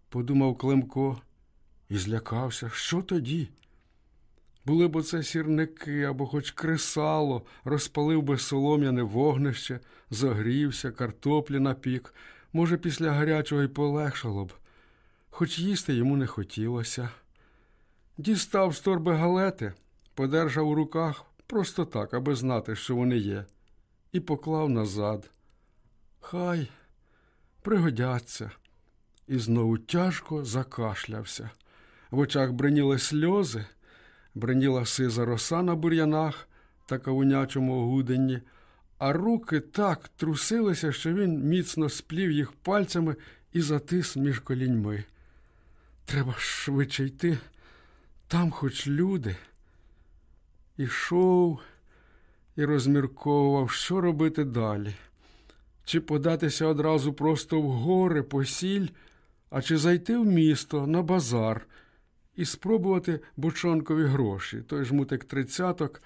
подумав Климко, і злякався. Що тоді? Були б оце сірники або хоч кресало, розпалив би солом'яне вогнище, загрівся, картоплі напік. Може, після гарячого й полегшало б хоч їсти йому не хотілося. Дістав з торби галети, подержав у руках просто так, аби знати, що вони є, і поклав назад. Хай пригодяться, і знову тяжко закашлявся. В очах бриніли сльози, бриніла сиза роса на бур'янах та кавунячому огуденні, а руки так трусилися, що він міцно сплів їх пальцями і затис між коліньми. Треба швидше йти, там хоч люди. Ішов і розмірковував, що робити далі. Чи податися одразу просто в гори, по сіль, а чи зайти в місто на базар і спробувати бочонкові гроші, той жмутик тридцяток,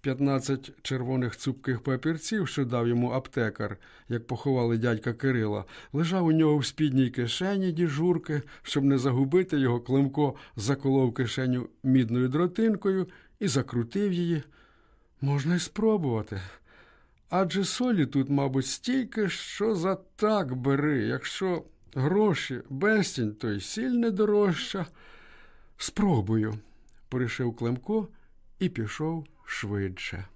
15 червоних цупких папірців, що дав йому аптекар, як поховали дядька Кирила, лежав у нього в спідній кишені діжурки, щоб не загубити його, Климко заколов кишеню мідною дротинкою і закрутив її. Можна й спробувати. Адже солі тут, мабуть, стільки, що за так бери, якщо гроші безцінь, то й сіль не дорожча. Спробую, порішив Климко і пішов швидше.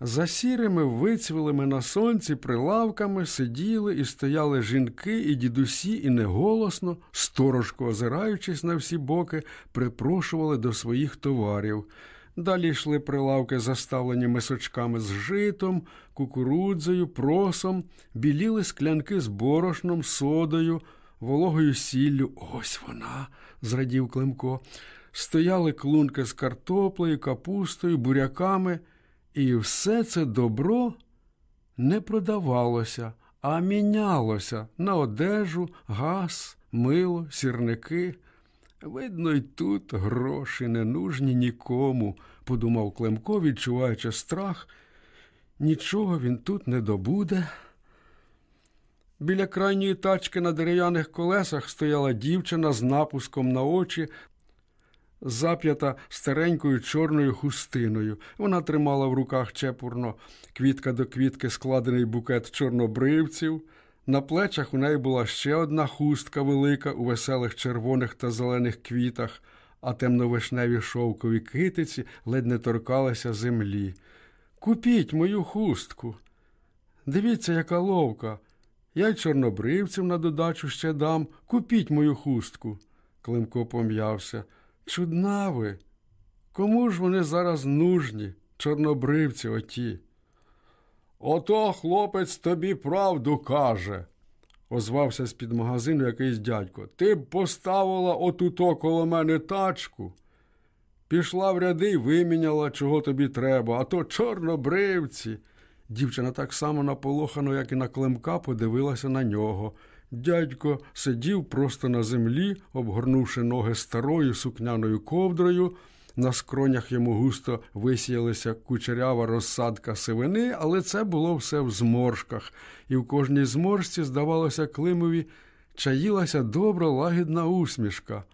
За сірими вицвілими на сонці прилавками сиділи і стояли жінки і дідусі, і неголосно, сторожко озираючись на всі боки, припрошували до своїх товарів. Далі йшли прилавки, заставлені мисочками з житом, кукурудзою, просом, біліли склянки з борошном, содою, вологою сіллю. Ось вона, зрадів Климко. Стояли клунки з картоплею, капустою, буряками, і все це добро не продавалося, а мінялося на одежу, газ, мило, сірники. Видно, й тут гроші не нужні нікому, подумав Климко, відчуваючи страх. Нічого він тут не добуде. Біля крайньої тачки на дерев'яних колесах стояла дівчина з напуском на очі, зап'ята старенькою чорною хустиною. Вона тримала в руках чепурно квітка до квітки складений букет чорнобривців. На плечах у неї була ще одна хустка велика у веселих червоних та зелених квітах, а темновишневі шовкові китиці ледь не торкалися землі. Купіть мою хустку. Дивіться, яка ловка. Я й чорнобривців на додачу ще дам. Купіть мою хустку. Климко пом'явся. Чудна ви. Кому ж вони зараз нужні, чорнобривці оті? Ото хлопець тобі правду каже, озвався з-під магазину якийсь дядько. Ти б поставила отуто коло мене тачку. Пішла в ряди й виміняла, чого тобі треба, а то чорнобривці. Дівчина так само наполохано, як і на Климка, подивилася на нього. Дядько сидів просто на землі, обгорнувши ноги старою сукняною ковдрою. На скронях йому густо висіялися кучерява розсадка сивини, але це було все в зморшках, і в кожній зморшці, здавалося, Климові чаїлася добра лагідна усмішка.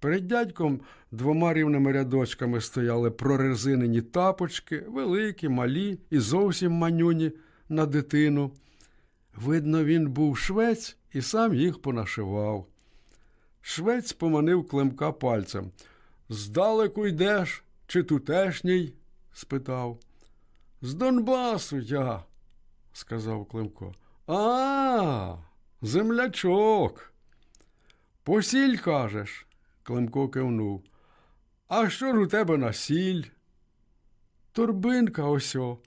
Перед дядьком двома рівними рядочками стояли прорезинені тапочки, великі, малі і зовсім манюні на дитину. Видно, він був швець і сам їх понашивав. Швець поманив Климка пальцем. Здалеку йдеш, чи тутешній? спитав. З Донбасу я, сказав Климко. А, землячок. Посіль кажеш, Климко кивнув. А що ж у тебе на сіль? Торбинка осьо.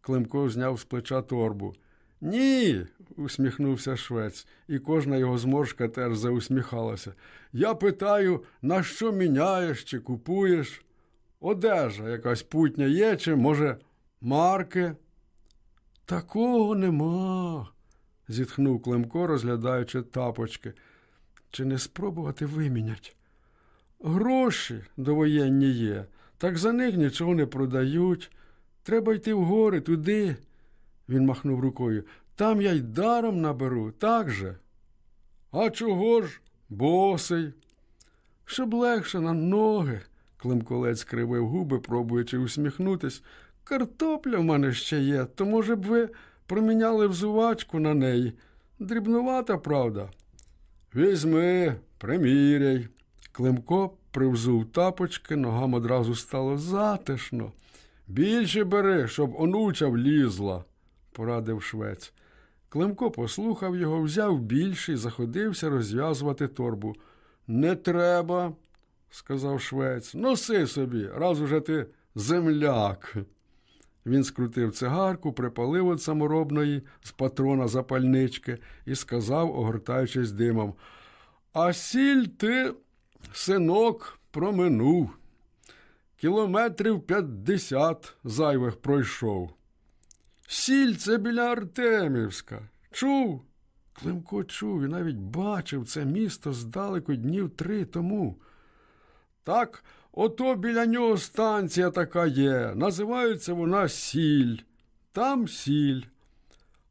Климко зняв з плеча торбу. Ні, усміхнувся швець, і кожна його зморшка теж заусміхалася. Я питаю, на що міняєш чи купуєш? Одежа якась путня є, чи, може, марки? Такого нема, зітхнув Климко, розглядаючи тапочки. Чи не спробувати вимінять? Гроші довоєнні є, так за них нічого не продають. Треба йти в гори туди. Він махнув рукою. Там я й даром наберу, так же? А чого ж, босий? Щоб легше на ноги, Климковець кривив губи, пробуючи усміхнутись. Картопля в мене ще є, то, може б, ви проміняли взувачку на неї. Дрібнувата, правда. Візьми, приміряй. Климко привзув тапочки, ногам одразу стало затишно. Більше бери, щоб онуча влізла, порадив швець. Климко послухав його, взяв більше і заходився розв'язувати торбу. Не треба, сказав швець. Носи собі, раз уже ти земляк. Він скрутив цигарку, припалив від саморобної з патрона запальнички і сказав, огортаючись димом. А сіль ти, синок, проминув. Кілометрів п'ятдесят зайвих пройшов. Сіль це біля Артемівська. Чув? Климко чув і навіть бачив це місто здалеку днів три тому. Так, ото біля нього станція така є. Називається вона сіль. Там сіль.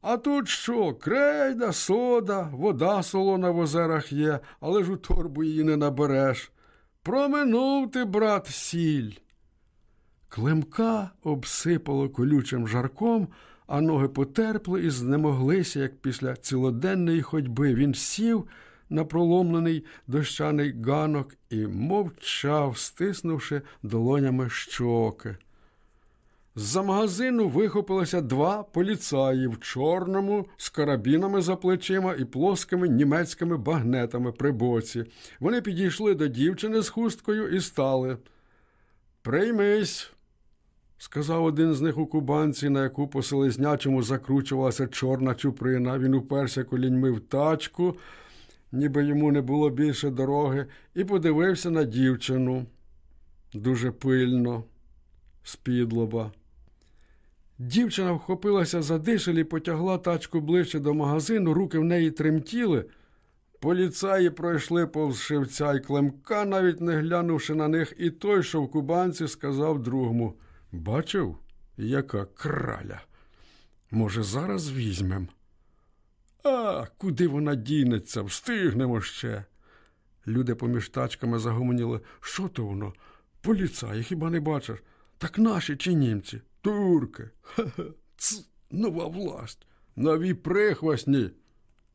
А тут що? Крейда, сода, вода солона в озерах є, але ж у торбу її не набереш. Проминув ти, брат, сіль. Климка обсипало колючим жарком, а ноги потерпли і знемоглися, як після цілоденної ходьби. Він сів на проломлений дощаний ганок і мовчав, стиснувши долонями щоки. З-за магазину вихопилося два поліцаї в чорному з карабінами за плечима і плоскими німецькими багнетами при боці. Вони підійшли до дівчини з хусткою і стали. Приймись, сказав один з них у кубанці, на яку по селезнячому закручувалася чорна чуприна. Він уперся коліньми в тачку, ніби йому не було більше дороги, і подивився на дівчину дуже пильно, спідлоба. Дівчина вхопилася за дишель і потягла тачку ближче до магазину, руки в неї тремтіли. Поліцаї пройшли повз шивця й клемка, навіть не глянувши на них, і той, що в кубанці, сказав другому Бачив, яка краля? Може, зараз візьмем? А, куди вона дінеться? Встигнемо ще. Люди поміж тачками загомоніли. Що то воно? Поліцаї хіба не бачиш? Так наші чи німці? Турки. Ха-ха. Ц, нова власть. Нові прихвасні,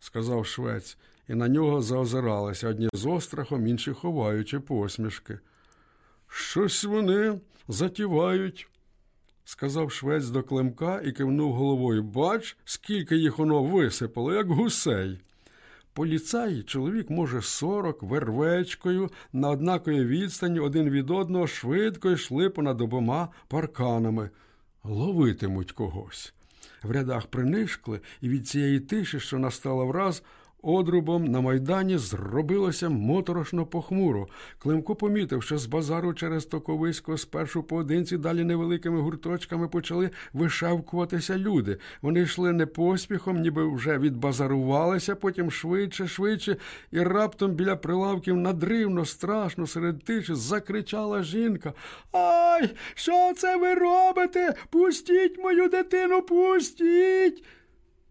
сказав швець, і на нього заозиралися одні з острахом, інші ховаючи посмішки. Щось вони затівають, сказав швець до Климка і кивнув головою. Бач, скільки їх воно висипало, як гусей. Поліцай, чоловік, може, сорок, вервечкою, на однаковій відстані один від одного швидко йшли понад обома парканами. Ловитимуть когось. В рядах принишкли, і від цієї тиші, що настала враз, Одрубом на майдані зробилося моторошно похмуро. Климко помітив, що з базару через Токовисько спершу поодинці, далі невеликими гурточками почали вишавкуватися люди. Вони йшли не поспіхом, ніби вже відбазарувалися, потім швидше, швидше, і раптом біля прилавків надривно, страшно серед тиші закричала жінка. Ай, що це ви робите? Пустіть мою дитину, пустіть.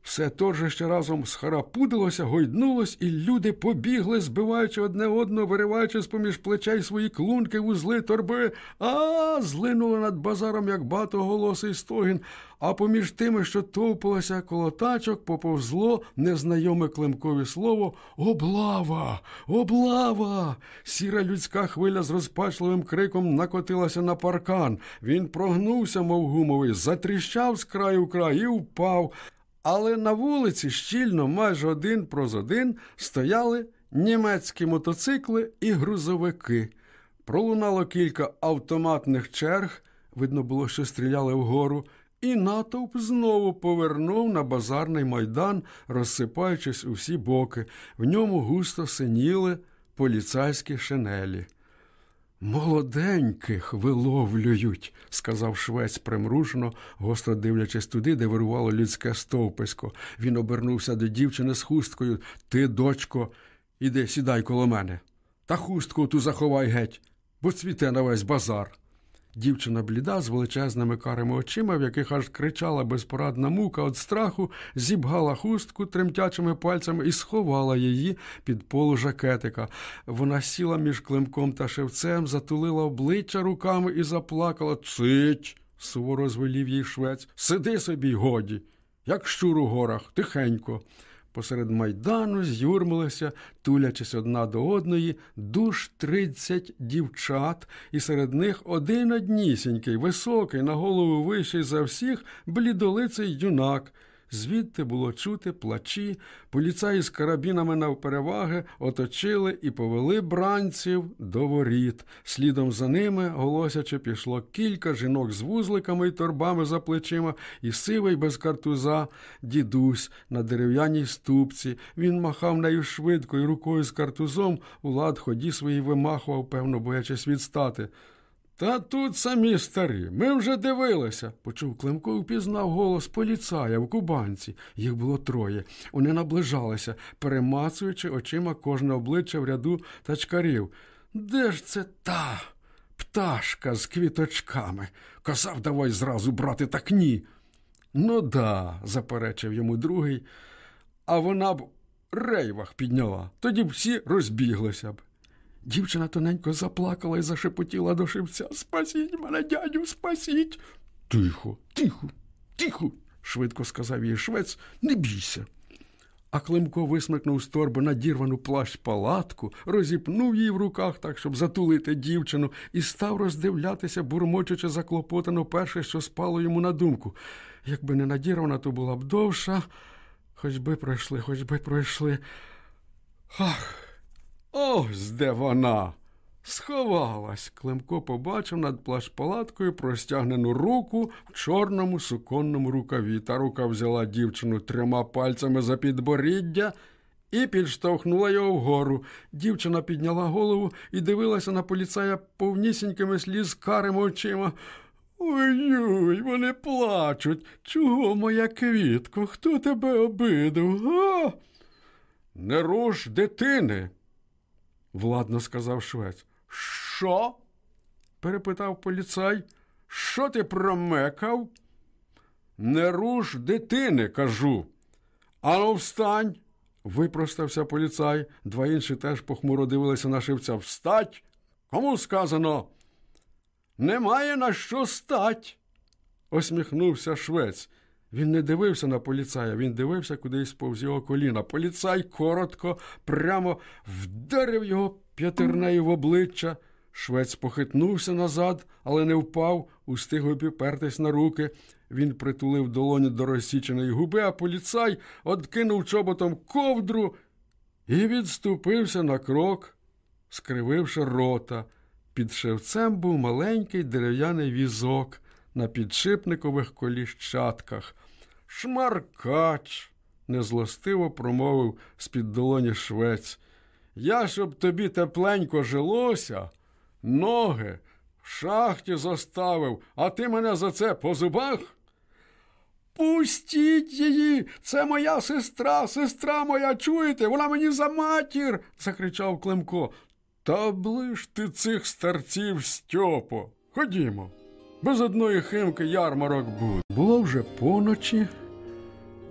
Все торжище разом схарапудилося, гойднулось, і люди побігли, збиваючи одне одного, вириваючи з поміж плечей свої клунки, вузли, торби. А злинуло над базаром, як багатоголосий стогін. А поміж тими, що товпилося коло тачок, поповзло незнайоме климкове слово Облава! Облава! Сіра людська хвиля з розпачливим криком накотилася на паркан. Він прогнувся, мов гумовий, затріщав з краю в край і впав. Але на вулиці щільно, майже один проз один, стояли німецькі мотоцикли і грузовики. Пролунало кілька автоматних черг, видно було, що стріляли вгору, і натовп знову повернув на базарний майдан, розсипаючись у всі боки. В ньому густо синіли поліцайські шинелі. Молоденьких виловлюють, сказав швець примружено, гостро дивлячись туди, де вирувало людське стовписько. Він обернувся до дівчини з хусткою. Ти, дочко, іди, сідай коло мене. Та хустку ту заховай геть, бо цвіте на весь базар. Дівчина бліда з величезними карими очима, в яких аж кричала безпорадна мука від страху, зібгала хустку тремтячими пальцями і сховала її під полу жакетика. Вона сіла між климком та шевцем, затулила обличчя руками і заплакала. Цить, суворо звелів їй швець. Сиди собі, годі, як щур у горах, тихенько. Посеред майдану з'юрмилися, тулячись одна до одної, душ тридцять дівчат, і серед них один однісінький, високий, на голову вищий за всіх, блідолиций юнак. Звідти було чути плачі, поліцаї з карабінами навпереваги оточили і повели бранців до воріт. Слідом за ними, голосячи, пішло кілька жінок з вузликами й торбами за плечима, і сивий без картуза дідусь на дерев'яній ступці. Він махав нею швидко і рукою з картузом у лад ході свої вимахував, певно, боячись відстати. Та тут самі старі. Ми вже дивилися, почув Климко і впізнав голос поліцая в кубанці. Їх було троє. Вони наближалися, перемацуючи очима кожне обличчя в ряду тачкарів. Де ж це та пташка з квіточками? Казав, давай зразу брати, так ні. Ну да, заперечив йому другий, а вона б рейвах підняла, тоді б всі розбіглися б. Дівчина тоненько заплакала і зашепотіла до шивця. Спасіть мене, дядю, спасіть. Тихо, тихо, тихо, швидко сказав їй швець, не бійся. А Климко висмикнув з торби надірвану плащ палатку, розіпнув її в руках так, щоб затулити дівчину, і став роздивлятися, бурмочучи заклопотано перше, що спало йому на думку. Якби не надірвана, то була б довша, хоч би пройшли, хоч би пройшли. Ах! Ось де вона. Сховалась. Климко побачив над плащ-палаткою простягнену руку в чорному суконному рукаві. Та рука взяла дівчину трьома пальцями за підборіддя і підштовхнула його вгору. Дівчина підняла голову і дивилася на поліцая повнісінькими сліз карими очима. Ой-ой, вони плачуть. Чого моя квітко? Хто тебе обидив? А? Не руш дитини владно сказав швець. Що? перепитав поліцай. Що ти промекав? Не руш дитини, кажу. Ану, встань. Випростався поліцай. Два інші теж похмуро дивилися на шивця. Встать? Кому сказано? Немає на що стать. Осміхнувся швець. Він не дивився на поліцая, він дивився кудись повз його коліна. Поліцай коротко, прямо вдарив його п'ятернею в обличчя. Швець похитнувся назад, але не впав, устиг обіпертись на руки. Він притулив долоню до розсіченої губи, а поліцай откинув чоботом ковдру і відступився на крок, скрививши рота. Під шевцем був маленький дерев'яний візок на підшипникових коліщатках. Шмаркач, незлостиво промовив з-під долоні швець. Я, щоб тобі тепленько жилося, ноги в шахті заставив, а ти мене за це по зубах? Пустіть її, це моя сестра, сестра моя, чуєте? Вона мені за матір. закричав Климко. Та ближ ти цих старців Стьопо. Ходімо. Без одної химки ярмарок буде. Було вже поночі.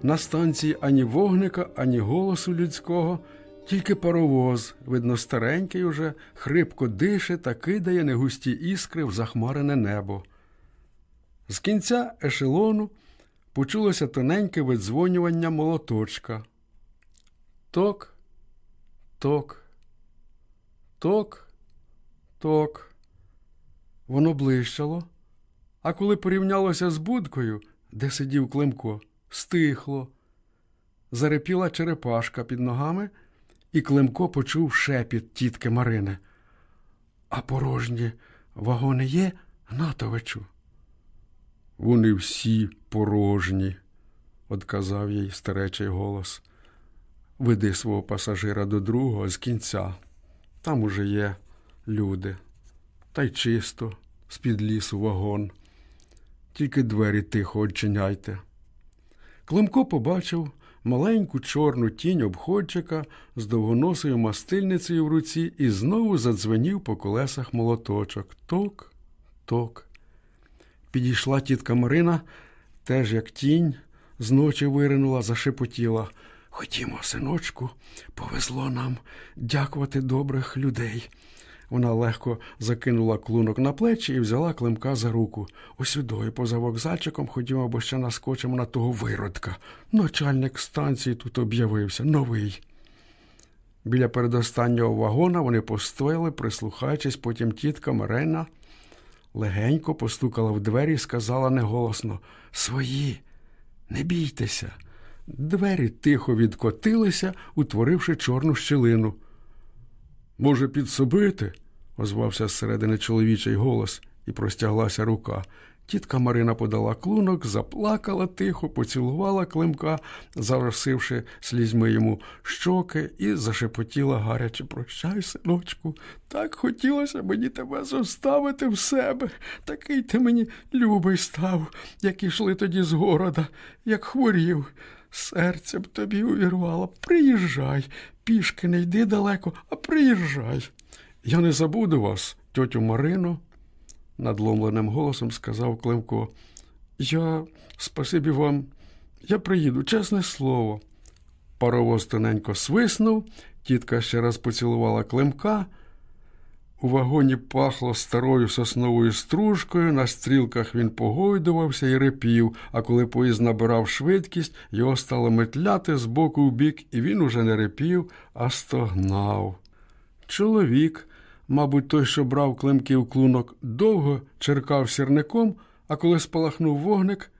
На станції ані вогника, ані голосу людського, тільки паровоз, видно, старенький уже, хрипко дише та кидає негусті іскри в захмарене небо. З кінця ешелону почулося тоненьке видзвонювання молоточка. Ток, ток, ток, ток. Воно блищало, а коли порівнялося з будкою, де сидів Климко, стихло. Зарепіла черепашка під ногами, і Климко почув шепіт тітки Марини. А порожні вагони є, Гнатовичу? Вони всі порожні, одказав їй старечий голос. Веди свого пасажира до другого з кінця. Там уже є люди. Та й чисто, з-під лісу вагон. Тільки двері тихо odчиняйте. Климко побачив маленьку чорну тінь обходчика з довгоносою мастильницею в руці і знову задзвенів по колесах молоточок. Ток, ток. Підійшла тітка Марина, теж як тінь, зночі виринула, зашепотіла. Ходімо, синочку, повезло нам дякувати добрих людей. Вона легко закинула клунок на плечі і взяла Климка за руку. Осюдою, поза вокзальчиком ходімо, бо ще наскочимо на того виродка. Начальник станції тут об'явився, новий. Біля передостаннього вагона вони постояли, прислухаючись, потім тітка Марена легенько постукала в двері і сказала неголосно Свої, не бійтеся. Двері тихо відкотилися, утворивши чорну щілину. Може, підсобити? Озвався зсередини чоловічий голос, і простяглася рука. Тітка Марина подала клунок, заплакала тихо, поцілувала Климка, заросивши слізьми йому щоки, і зашепотіла гаряче Прощай, синочку, так хотілося мені тебе зоставити в себе. Такий ти мені любий став, як ішли тоді з города, як хворів. Серце б тобі увірвало. Приїжджай, пішки не йди далеко, а приїжджай. Я не забуду вас, тьотю Марину, надломленим голосом сказав Климко. Я, спасибі вам, я приїду, чесне слово. Паровоз тоненько свиснув, тітка ще раз поцілувала Климка. У вагоні пахло старою сосновою стружкою, на стрілках він погойдувався і репів, а коли поїзд набирав швидкість, його стало метляти з боку в бік, і він уже не репів, а стогнав. Чоловік, мабуть, той, що брав климків клунок, довго черкав сірником, а коли спалахнув вогник,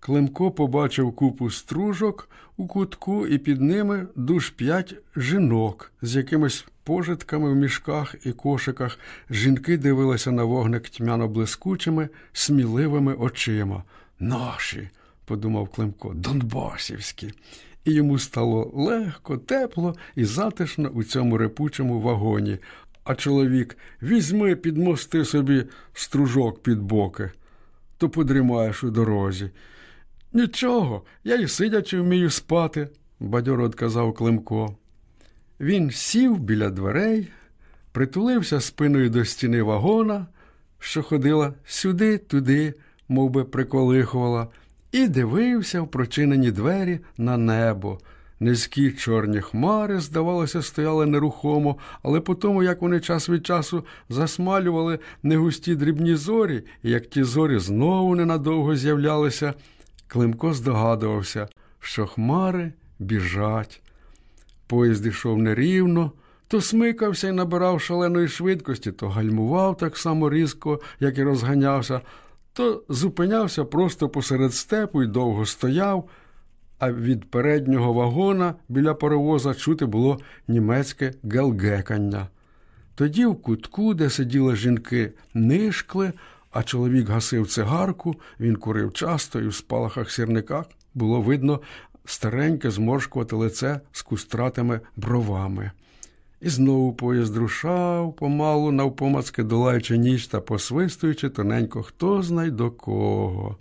Климко побачив купу стружок у кутку, і під ними душ п'ять жінок з якимись пожитками в мішках і кошиках. Жінки дивилися на вогник тьмяно блискучими, сміливими очима. Наші, подумав Климко, Донбасівські. І йому стало легко, тепло і затишно у цьому репучому вагоні. А чоловік візьми, підмости собі стружок під боки, то подрімаєш у дорозі. Нічого, я й сидячи вмію спати, бадьоро одказав Климко. Він сів біля дверей, притулився спиною до стіни вагона, що ходила сюди-туди, мов би приколихувала, і дивився в прочинені двері на небо. Низькі чорні хмари, здавалося, стояли нерухомо, але по тому, як вони час від часу засмалювали негусті дрібні зорі, і як ті зорі знову ненадовго з'являлися, Климко здогадувався, що хмари біжать. Поїзд йшов нерівно, то смикався і набирав шаленої швидкості, то гальмував так само різко, як і розганявся, то зупинявся просто посеред степу і довго стояв, а від переднього вагона біля паровоза чути було німецьке гелгекання. Тоді в кутку, де сиділи жінки, нишкли, а чоловік гасив цигарку, він курив часто і в спалахах сірниках було видно стареньке зморшкувати лице з кустратими бровами. І знову поїзд рушав, помалу, навпомацки долаючи ніч та посвистуючи тоненько хто знай до кого.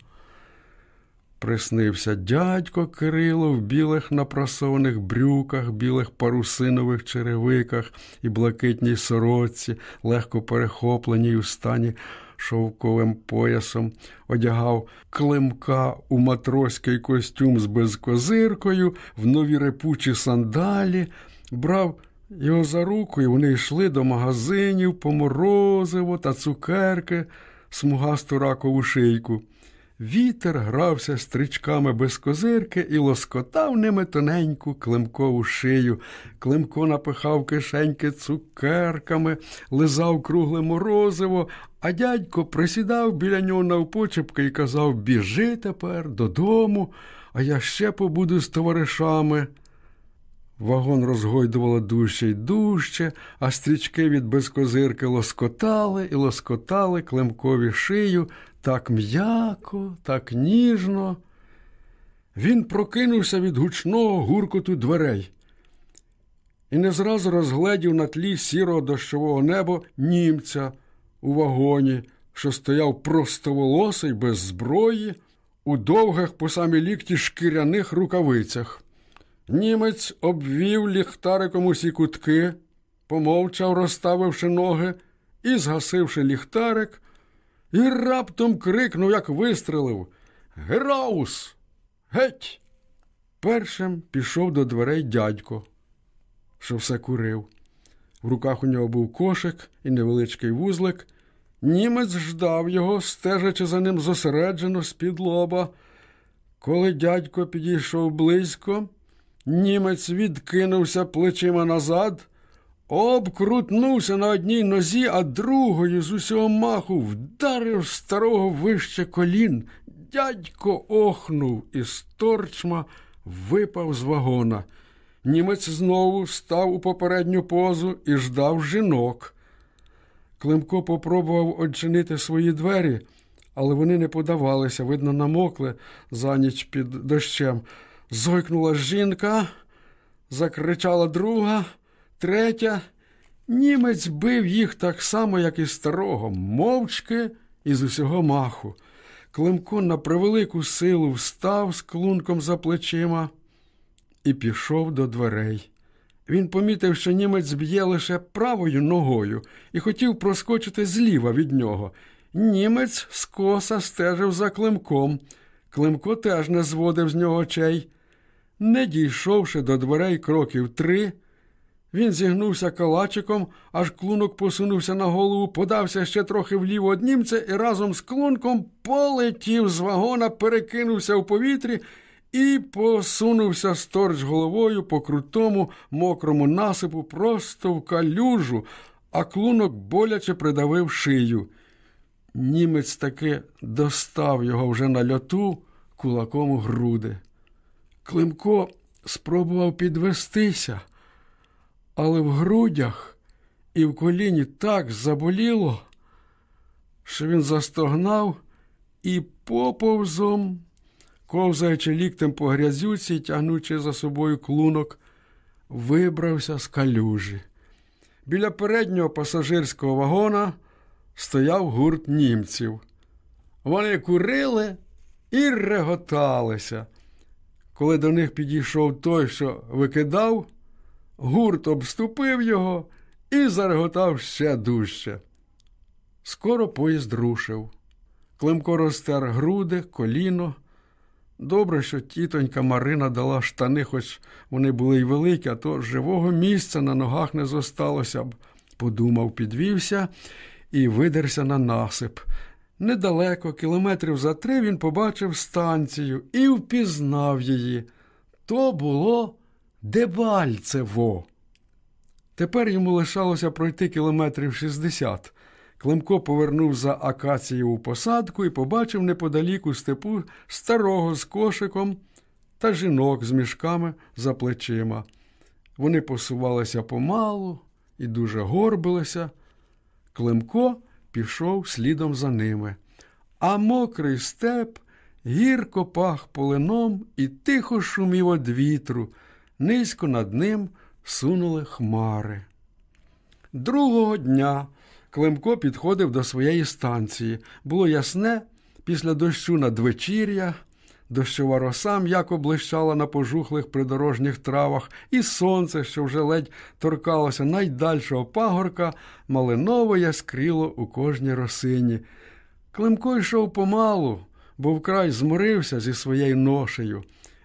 Приснився дядько Кирило в білих напрасованих брюках, білих парусинових черевиках і блакитній сорочці, легко перехопленій у стані шовковим поясом, одягав климка у матроський костюм з безкозиркою, в нові репучі сандалі, брав його за руку, і вони йшли до магазинів по морозиво та цукерки, смугасту ракову шийку. Вітер грався стрічками без козирки і лоскотав ними тоненьку климкову шию. Климко напихав кишеньки цукерками, лизав кругле морозиво, а дядько присідав біля нього навпочепки і казав Біжи тепер додому, а я ще побуду з товаришами. Вагон розгойдувало дужче й дужче, а стрічки від безкозирки лоскотали і лоскотали клемкові шию так м'яко, так ніжно. Він прокинувся від гучного гуркоту дверей і не зразу розгледів на тлі сірого дощового неба німця у вагоні, що стояв простоволосий без зброї, у довгих по самі лікті шкіряних рукавицях. Німець обвів ліхтариком усі кутки, помовчав, розставивши ноги і, згасивши ліхтарик, і раптом крикнув, як вистрелив Гераус! Геть! Першим пішов до дверей дядько, що все курив. В руках у нього був кошик і невеличкий вузлик. Німець ждав його, стежачи за ним зосереджено з-під лоба. Коли дядько підійшов близько, німець відкинувся плечима назад, обкрутнувся на одній нозі, а другою з усього маху вдарив старого вище колін. Дядько охнув і з торчма випав з вагона. Німець знову став у попередню позу і ждав жінок. Климко попробував odчинити свої двері, але вони не подавалися, видно, намокли за ніч під дощем. Зойкнула жінка, закричала друга, третя. Німець бив їх так само, як і старого, мовчки і з усього маху. Климко на превелику силу встав з клунком за плечима і пішов до дверей. Він помітив, що німець б'є лише правою ногою і хотів проскочити зліва від нього. Німець скоса стежив за климком. Климко теж не зводив з нього очей. Не дійшовши до дверей кроків три, він зігнувся калачиком, аж клунок посунувся на голову, подався ще трохи вліво від німця і разом з клунком полетів з вагона, перекинувся в повітрі і посунувся сторч головою по крутому мокрому насипу просто в калюжу, а клунок боляче придавив шию. Німець таки достав його вже на льоту кулаком у груди. Климко спробував підвестися, але в грудях і в коліні так заболіло, що він застогнав і поповзом, ковзаючи ліктем по грязюці, тягнучи за собою клунок, вибрався з калюжі. Біля переднього пасажирського вагона стояв гурт німців. Вони курили і реготалися. Коли до них підійшов той, що викидав, гурт обступив його і зареготав ще дужче. Скоро поїзд рушив. Климко розтер груди, коліно. Добре, що тітонька Марина дала штани, хоч вони були й великі, а то живого місця на ногах не зосталося б, подумав, підвівся і видерся на насип. Недалеко, кілометрів за три, він побачив станцію і впізнав її. То було Дебальцево. Тепер йому лишалося пройти кілометрів 60. Климко повернув за акацієву посадку і побачив неподалік у степу старого з кошиком та жінок з мішками за плечима. Вони посувалися помалу і дуже горбилися. Климко пішов слідом за ними, а мокрий степ гірко пах полином і тихо шумів од вітру, низько над ним сунули хмари. Другого дня Климко підходив до своєї станції. Було ясне, після дощу надвечір'я, дощова роса м'яко блищала на пожухлих придорожніх травах, і сонце, що вже ледь торкалося найдальшого пагорка, малиново яскріло у кожній росині. Климко йшов помалу, бо вкрай зморився зі своєю ношею.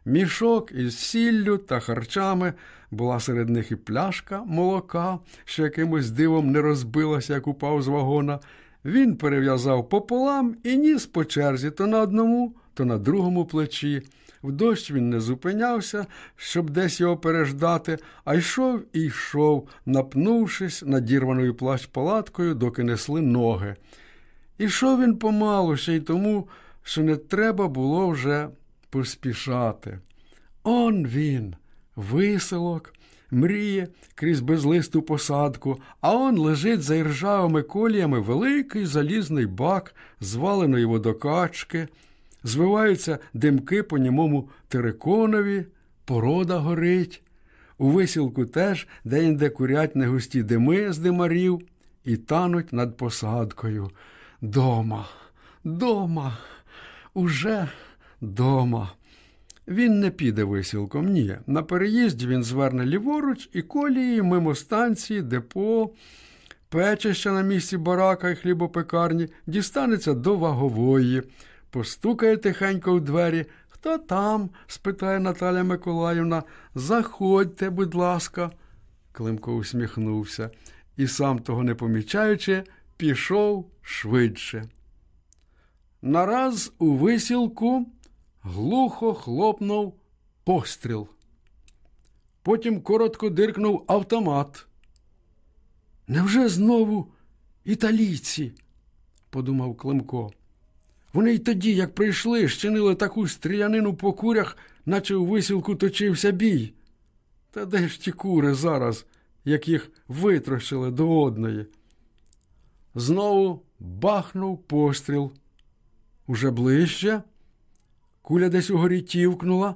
Мішок із сіллю та харчами була серед них і пляшка молока, що якимось дивом не розбилася, як упав з вагона. Він перев'язав пополам і ніс по черзі то на одному, то на другому плечі. В дощ він не зупинявся, щоб десь його переждати, а йшов і йшов, напнувшись надірваною плащ палаткою, доки несли ноги. Ішов він помалу ще й тому, що не треба було вже поспішати. Он він, виселок, мріє крізь безлисту посадку, а он лежить за іржавими коліями великий залізний бак зваленої водокачки, звиваються димки по німому териконові, порода горить. У висілку теж де-інде курять негусті дими з димарів і тануть над посадкою. Дома, дома, уже дома. Він не піде висілком, ні. На переїзді він зверне ліворуч і колії мимо станції, депо, печища на місці барака і хлібопекарні, дістанеться до вагової, постукає тихенько в двері. Хто там? спитає Наталя Миколаївна. Заходьте, будь ласка. Климко усміхнувся і, сам того не помічаючи, пішов швидше. Нараз у висілку глухо хлопнув постріл. Потім коротко диркнув автомат. Невже знову італійці? подумав Климко. Вони й тоді, як прийшли, щинили таку стрілянину по курях, наче у висілку точився бій. Та де ж ті кури зараз, як їх витрощили до одної? Знову бахнув постріл. Уже ближче. Куля десь угорі тівкнула.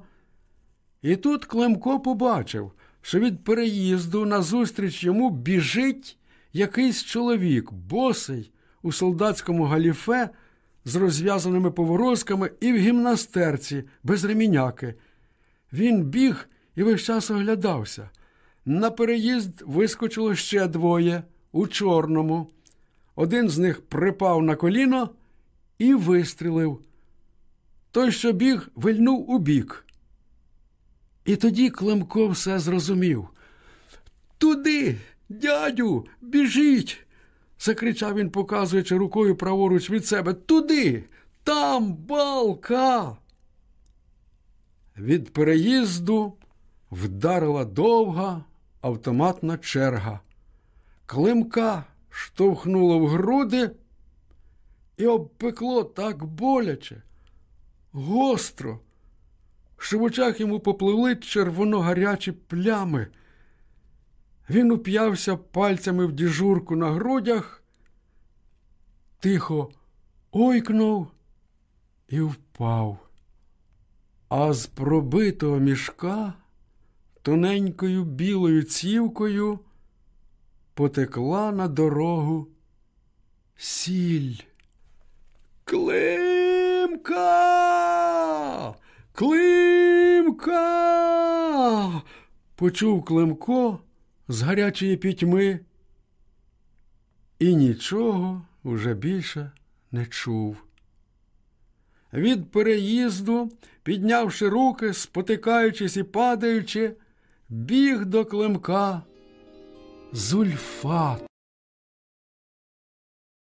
І тут Климко побачив, що від переїзду назустріч йому біжить якийсь чоловік, босий, у солдатському галіфе з розв'язаними поворозками і в гімнастерці, без реміняки. Він біг і весь час оглядався. На переїзд вискочило ще двоє у чорному. Один з них припав на коліно і вистрілив. Той, що біг, вильнув у бік. І тоді Климко все зрозумів. Туди, дядю, біжіть. закричав він, показуючи рукою праворуч від себе. Туди, там балка. Від переїзду вдарила довга автоматна черга. Климка штовхнуло в груди і обпекло так боляче гостро, що в очах йому попливли червоно гарячі плями. Він уп'явся пальцями в діжурку на грудях, тихо ойкнув і впав. А з пробитого мішка тоненькою білою цівкою потекла на дорогу сіль. Климка! Климка! Почув Климко з гарячої пітьми і нічого уже більше не чув. Від переїзду, піднявши руки, спотикаючись і падаючи, біг до Климка Зульфат.